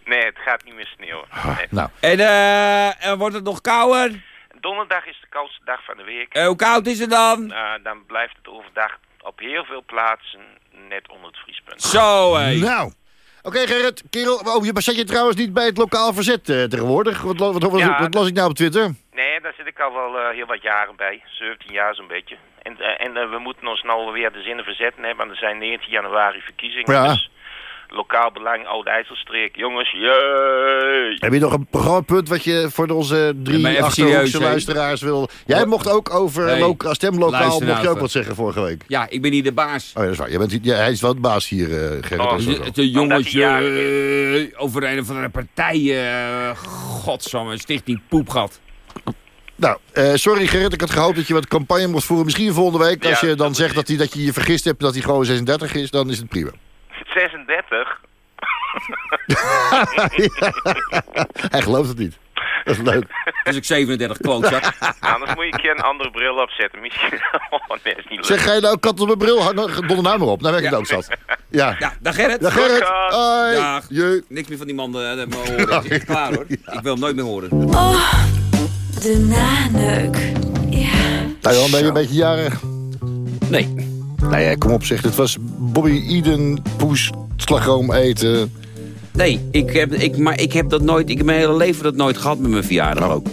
Speaker 10: Nee, het gaat niet meer sneeuwen. Nee.
Speaker 4: Nou,
Speaker 3: En eh, en wordt het nog kouder?
Speaker 10: Donderdag is de koudste dag van de week.
Speaker 3: Eh, hoe koud is het dan?
Speaker 10: Nou, dan blijft het overdag op heel veel plaatsen net onder het vriespunt.
Speaker 3: Zo, hé.
Speaker 4: nou. Oké Gerrit, kerel. Oh, zat je trouwens niet bij het lokaal verzet eh, tegenwoordig? Wat, wat, wat,
Speaker 10: Ja,
Speaker 4: wat las ik nou op Twitter?
Speaker 10: Nee, daar zit ik al wel eh, heel wat jaren bij. 17 jaar zo'n beetje. En, eh, en we moeten ons nou weer de zinnen verzetten, hè, want er zijn 19 januari verkiezingen.
Speaker 4: Ja.
Speaker 10: Dus lokaal belang, Oude IJsselstreek. Jongens, jee!
Speaker 4: Heb je nog een programmapunt wat je voor onze drie
Speaker 3: even
Speaker 4: Achterhoekse luisteraars wil? Jij mocht ook over
Speaker 3: Hey,
Speaker 4: loka- stemlokaal mocht
Speaker 3: nou
Speaker 4: je ook wat zeggen vorige week.
Speaker 3: Ja, ik ben hier de baas.
Speaker 4: Oh ja, dat is waar. Jij bent, ja, hij is wel de baas hier, eh Gerrit.
Speaker 10: Oh,
Speaker 3: een jongetje
Speaker 10: Omdat hij
Speaker 3: eh, over een of andere partij. eh godsamme, stichting Poepgat.
Speaker 4: Nou, eh, sorry Gerrit, ik had gehoopt dat je wat campagne mocht voeren. Misschien volgende week, als
Speaker 10: Ja,
Speaker 4: je dan
Speaker 10: dat
Speaker 4: zegt dat, hij, dat je je vergist hebt... dat hij gewoon 36 is, dan is het prima.
Speaker 10: 36?
Speaker 4: hij gelooft het niet. Dat is leuk.
Speaker 3: Dus ik 37 klootzak.
Speaker 10: Anders moet je een keer een andere bril opzetten. Misschien... Oh, nee, is niet leuk.
Speaker 4: Zeg, ga je nou kat op mijn bril? hangen? Donder nou maar op. Nou werkt het ook zat. Ja.
Speaker 3: Ja, dag Gerrit.
Speaker 4: Dag Gerrit. Hoi.
Speaker 3: Dag.
Speaker 4: Je.
Speaker 3: Niks meer van die man horen. Het is klaar hoor. Ik wil hem nooit meer horen.
Speaker 11: De naneuk. Ja.
Speaker 4: Nou ben je een beetje jarig?
Speaker 3: Nee.
Speaker 4: Nou ja, kom op zeg. Het was Bobby Eden, poes, slagroom eten.
Speaker 3: Nee, ik heb, ik, maar ik heb dat nooit, ik heb mijn hele leven dat nooit gehad met mijn verjaardag ook.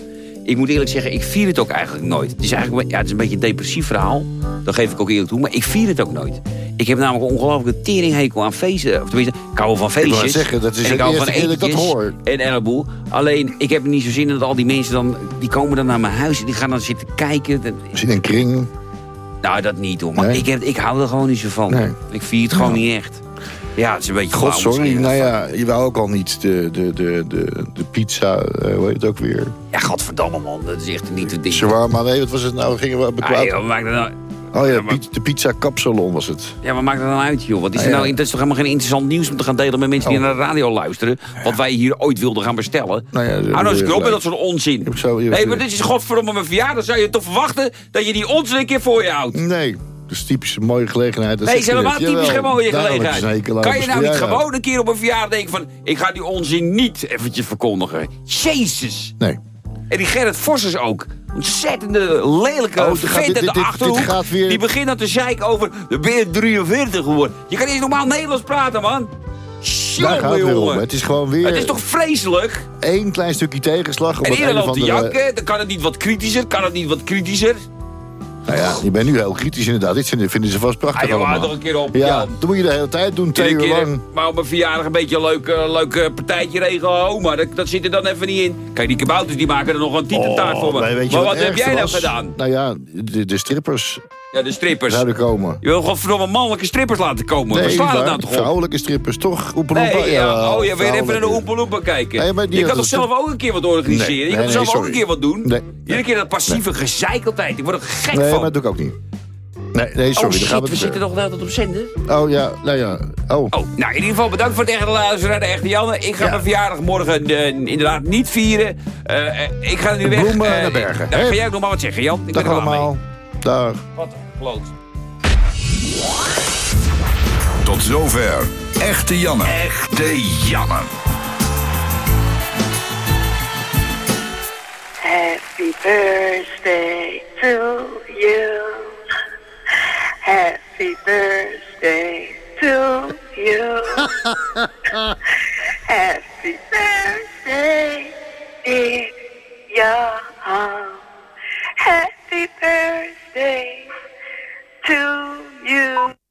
Speaker 3: Ik moet eerlijk zeggen, ik vier het ook eigenlijk nooit. Het is eigenlijk ja, het is een beetje een depressief verhaal. Dat geef ik ook eerlijk toe. Maar ik vier het ook nooit. Ik heb namelijk een ongelooflijke teringhekel aan feesten. Of tenminste, ik hou van feestjes.
Speaker 4: wou zeggen, dat is
Speaker 3: en ik hou van
Speaker 4: keer dat ik hoor.
Speaker 3: En een heleboel. Alleen, ik heb er niet zo zin in dat al die mensen dan... Die komen dan naar mijn huis en die gaan dan zitten kijken.
Speaker 4: Misschien een kring.
Speaker 3: Nou, dat niet hoor. Maar
Speaker 4: Nee?
Speaker 3: ik, heb, ik hou er gewoon niet zo van.
Speaker 4: Nee.
Speaker 3: Ik vier het gewoon niet echt. Ja, het is een beetje
Speaker 4: God, sorry. Nou ja, je wou ook al niet de, de, de, de, de pizza, eh, hoe heet het ook weer?
Speaker 3: Ja, godverdamme man. Dat is echt niet het ding.
Speaker 4: Shawarma, nee, wat was het nou? Gingen we
Speaker 3: Ah,
Speaker 4: bekwaad?
Speaker 3: joh, wat maakt dat nou...
Speaker 4: Oh ja,
Speaker 3: maar-
Speaker 4: de pizza kapsalon was het.
Speaker 3: Ja, wat maakt dat dan uit, joh? Wat is
Speaker 4: Ah,
Speaker 3: er nou in? Dat is toch helemaal geen interessant nieuws om te gaan delen met mensen die
Speaker 4: Oh.
Speaker 3: naar de radio luisteren? Wat wij hier ooit wilden gaan bestellen.
Speaker 4: Nou ja,
Speaker 3: Hou nou eens op met dat soort onzin.
Speaker 4: Zo
Speaker 3: Nee, maar dit is godverdomme mijn verjaardag. Zou je toch verwachten dat je die onzin een keer voor je houdt?
Speaker 4: Nee, dat is typisch een mooie gelegenheid. Dat
Speaker 3: Nee, het is helemaal
Speaker 4: net.
Speaker 3: typisch geen mooie gelegenheid. Kan je nou niet gewoon een keer op een verjaardag denken van... ik ga die onzin niet eventjes verkondigen. Jezus.
Speaker 4: Nee.
Speaker 3: En die Gerrit Vossers ook. Ontzettende lelijke
Speaker 4: Oh,
Speaker 3: de
Speaker 4: dit- dit
Speaker 3: Achterhoek.
Speaker 4: gaat weer-
Speaker 3: Die begint dan te zeiken over... de ben je 43 geworden. Je kan eerst normaal Nederlands praten, man.
Speaker 4: Daar gaat
Speaker 3: Jongen,
Speaker 4: het weer om. Het is gewoon weer
Speaker 3: Het is toch vreselijk?
Speaker 4: één klein stukje tegenslag. Op
Speaker 3: En
Speaker 4: van
Speaker 3: te janken. Dan kan het niet wat kritischer. Kan het niet wat kritischer.
Speaker 4: Nou ja, je bent nu heel kritisch inderdaad. Dit vinden ze vast prachtig
Speaker 3: Ah, joh,
Speaker 4: allemaal.
Speaker 3: toch een keer op,
Speaker 4: Ja, dat moet je de hele tijd doen, twee uur lang.
Speaker 3: Maar op mijn verjaardag een beetje een leuk, eh, leuk eh, partijtje regelen. Oh, maar dat, dat zit er dan even niet in. Kijk, die kabouters die maken er nog een tietentaart voor me.
Speaker 4: Oh, weet je
Speaker 3: maar
Speaker 4: wat
Speaker 3: wat heb jij nou gedaan?
Speaker 4: Nou ja, de, de strippers.
Speaker 3: Ja, de strippers.
Speaker 4: Zouden komen.
Speaker 3: Je wil gewoon verdomme mannelijke strippers laten komen.
Speaker 4: Nee,
Speaker 3: slaan het
Speaker 4: waar.
Speaker 3: nou toch op?
Speaker 4: Vrouwelijke strippers, toch? Oepa
Speaker 3: Nee, ja. Oh, je wil even naar de. Oompa Loompa kijken.
Speaker 4: Nee, maar die
Speaker 3: je kan toch zelf ook een keer wat organiseren?
Speaker 4: Nee,
Speaker 3: je kan
Speaker 4: nee,
Speaker 3: toch zelf
Speaker 4: nee,
Speaker 3: ook een keer wat doen?
Speaker 4: Nee.
Speaker 3: Iedere keer dat passieve gezeik altijd. Ik word er gek
Speaker 4: Nee,
Speaker 3: van.
Speaker 4: maar dat doe ik ook niet. Nee, nee sorry.
Speaker 3: oh
Speaker 4: dan
Speaker 3: shit,
Speaker 4: gaan
Speaker 3: we
Speaker 4: we
Speaker 3: zitten nog wel op zenden.
Speaker 4: Oh ja, nou ja. Oh.
Speaker 3: Oh, nou in ieder geval bedankt voor het echte luisteren, de echte Janne. Ik ga
Speaker 4: Ja.
Speaker 3: mijn verjaardag morgen eh, inderdaad niet vieren. Eh, eh, ik ga nu weg.
Speaker 4: Bloemen naar Bergen,
Speaker 3: Dan
Speaker 4: hè?
Speaker 3: ga jij ook nog maar wat zeggen, Jan. Ik
Speaker 4: Dag
Speaker 3: ben mee.
Speaker 4: allemaal. Dag.
Speaker 3: Wat kloot.
Speaker 2: Tot zover. Echte Janne. Echte Janne.
Speaker 8: Happy birthday to you. Happy birthday to you. Happy birthday, dear Happy birthday. to you.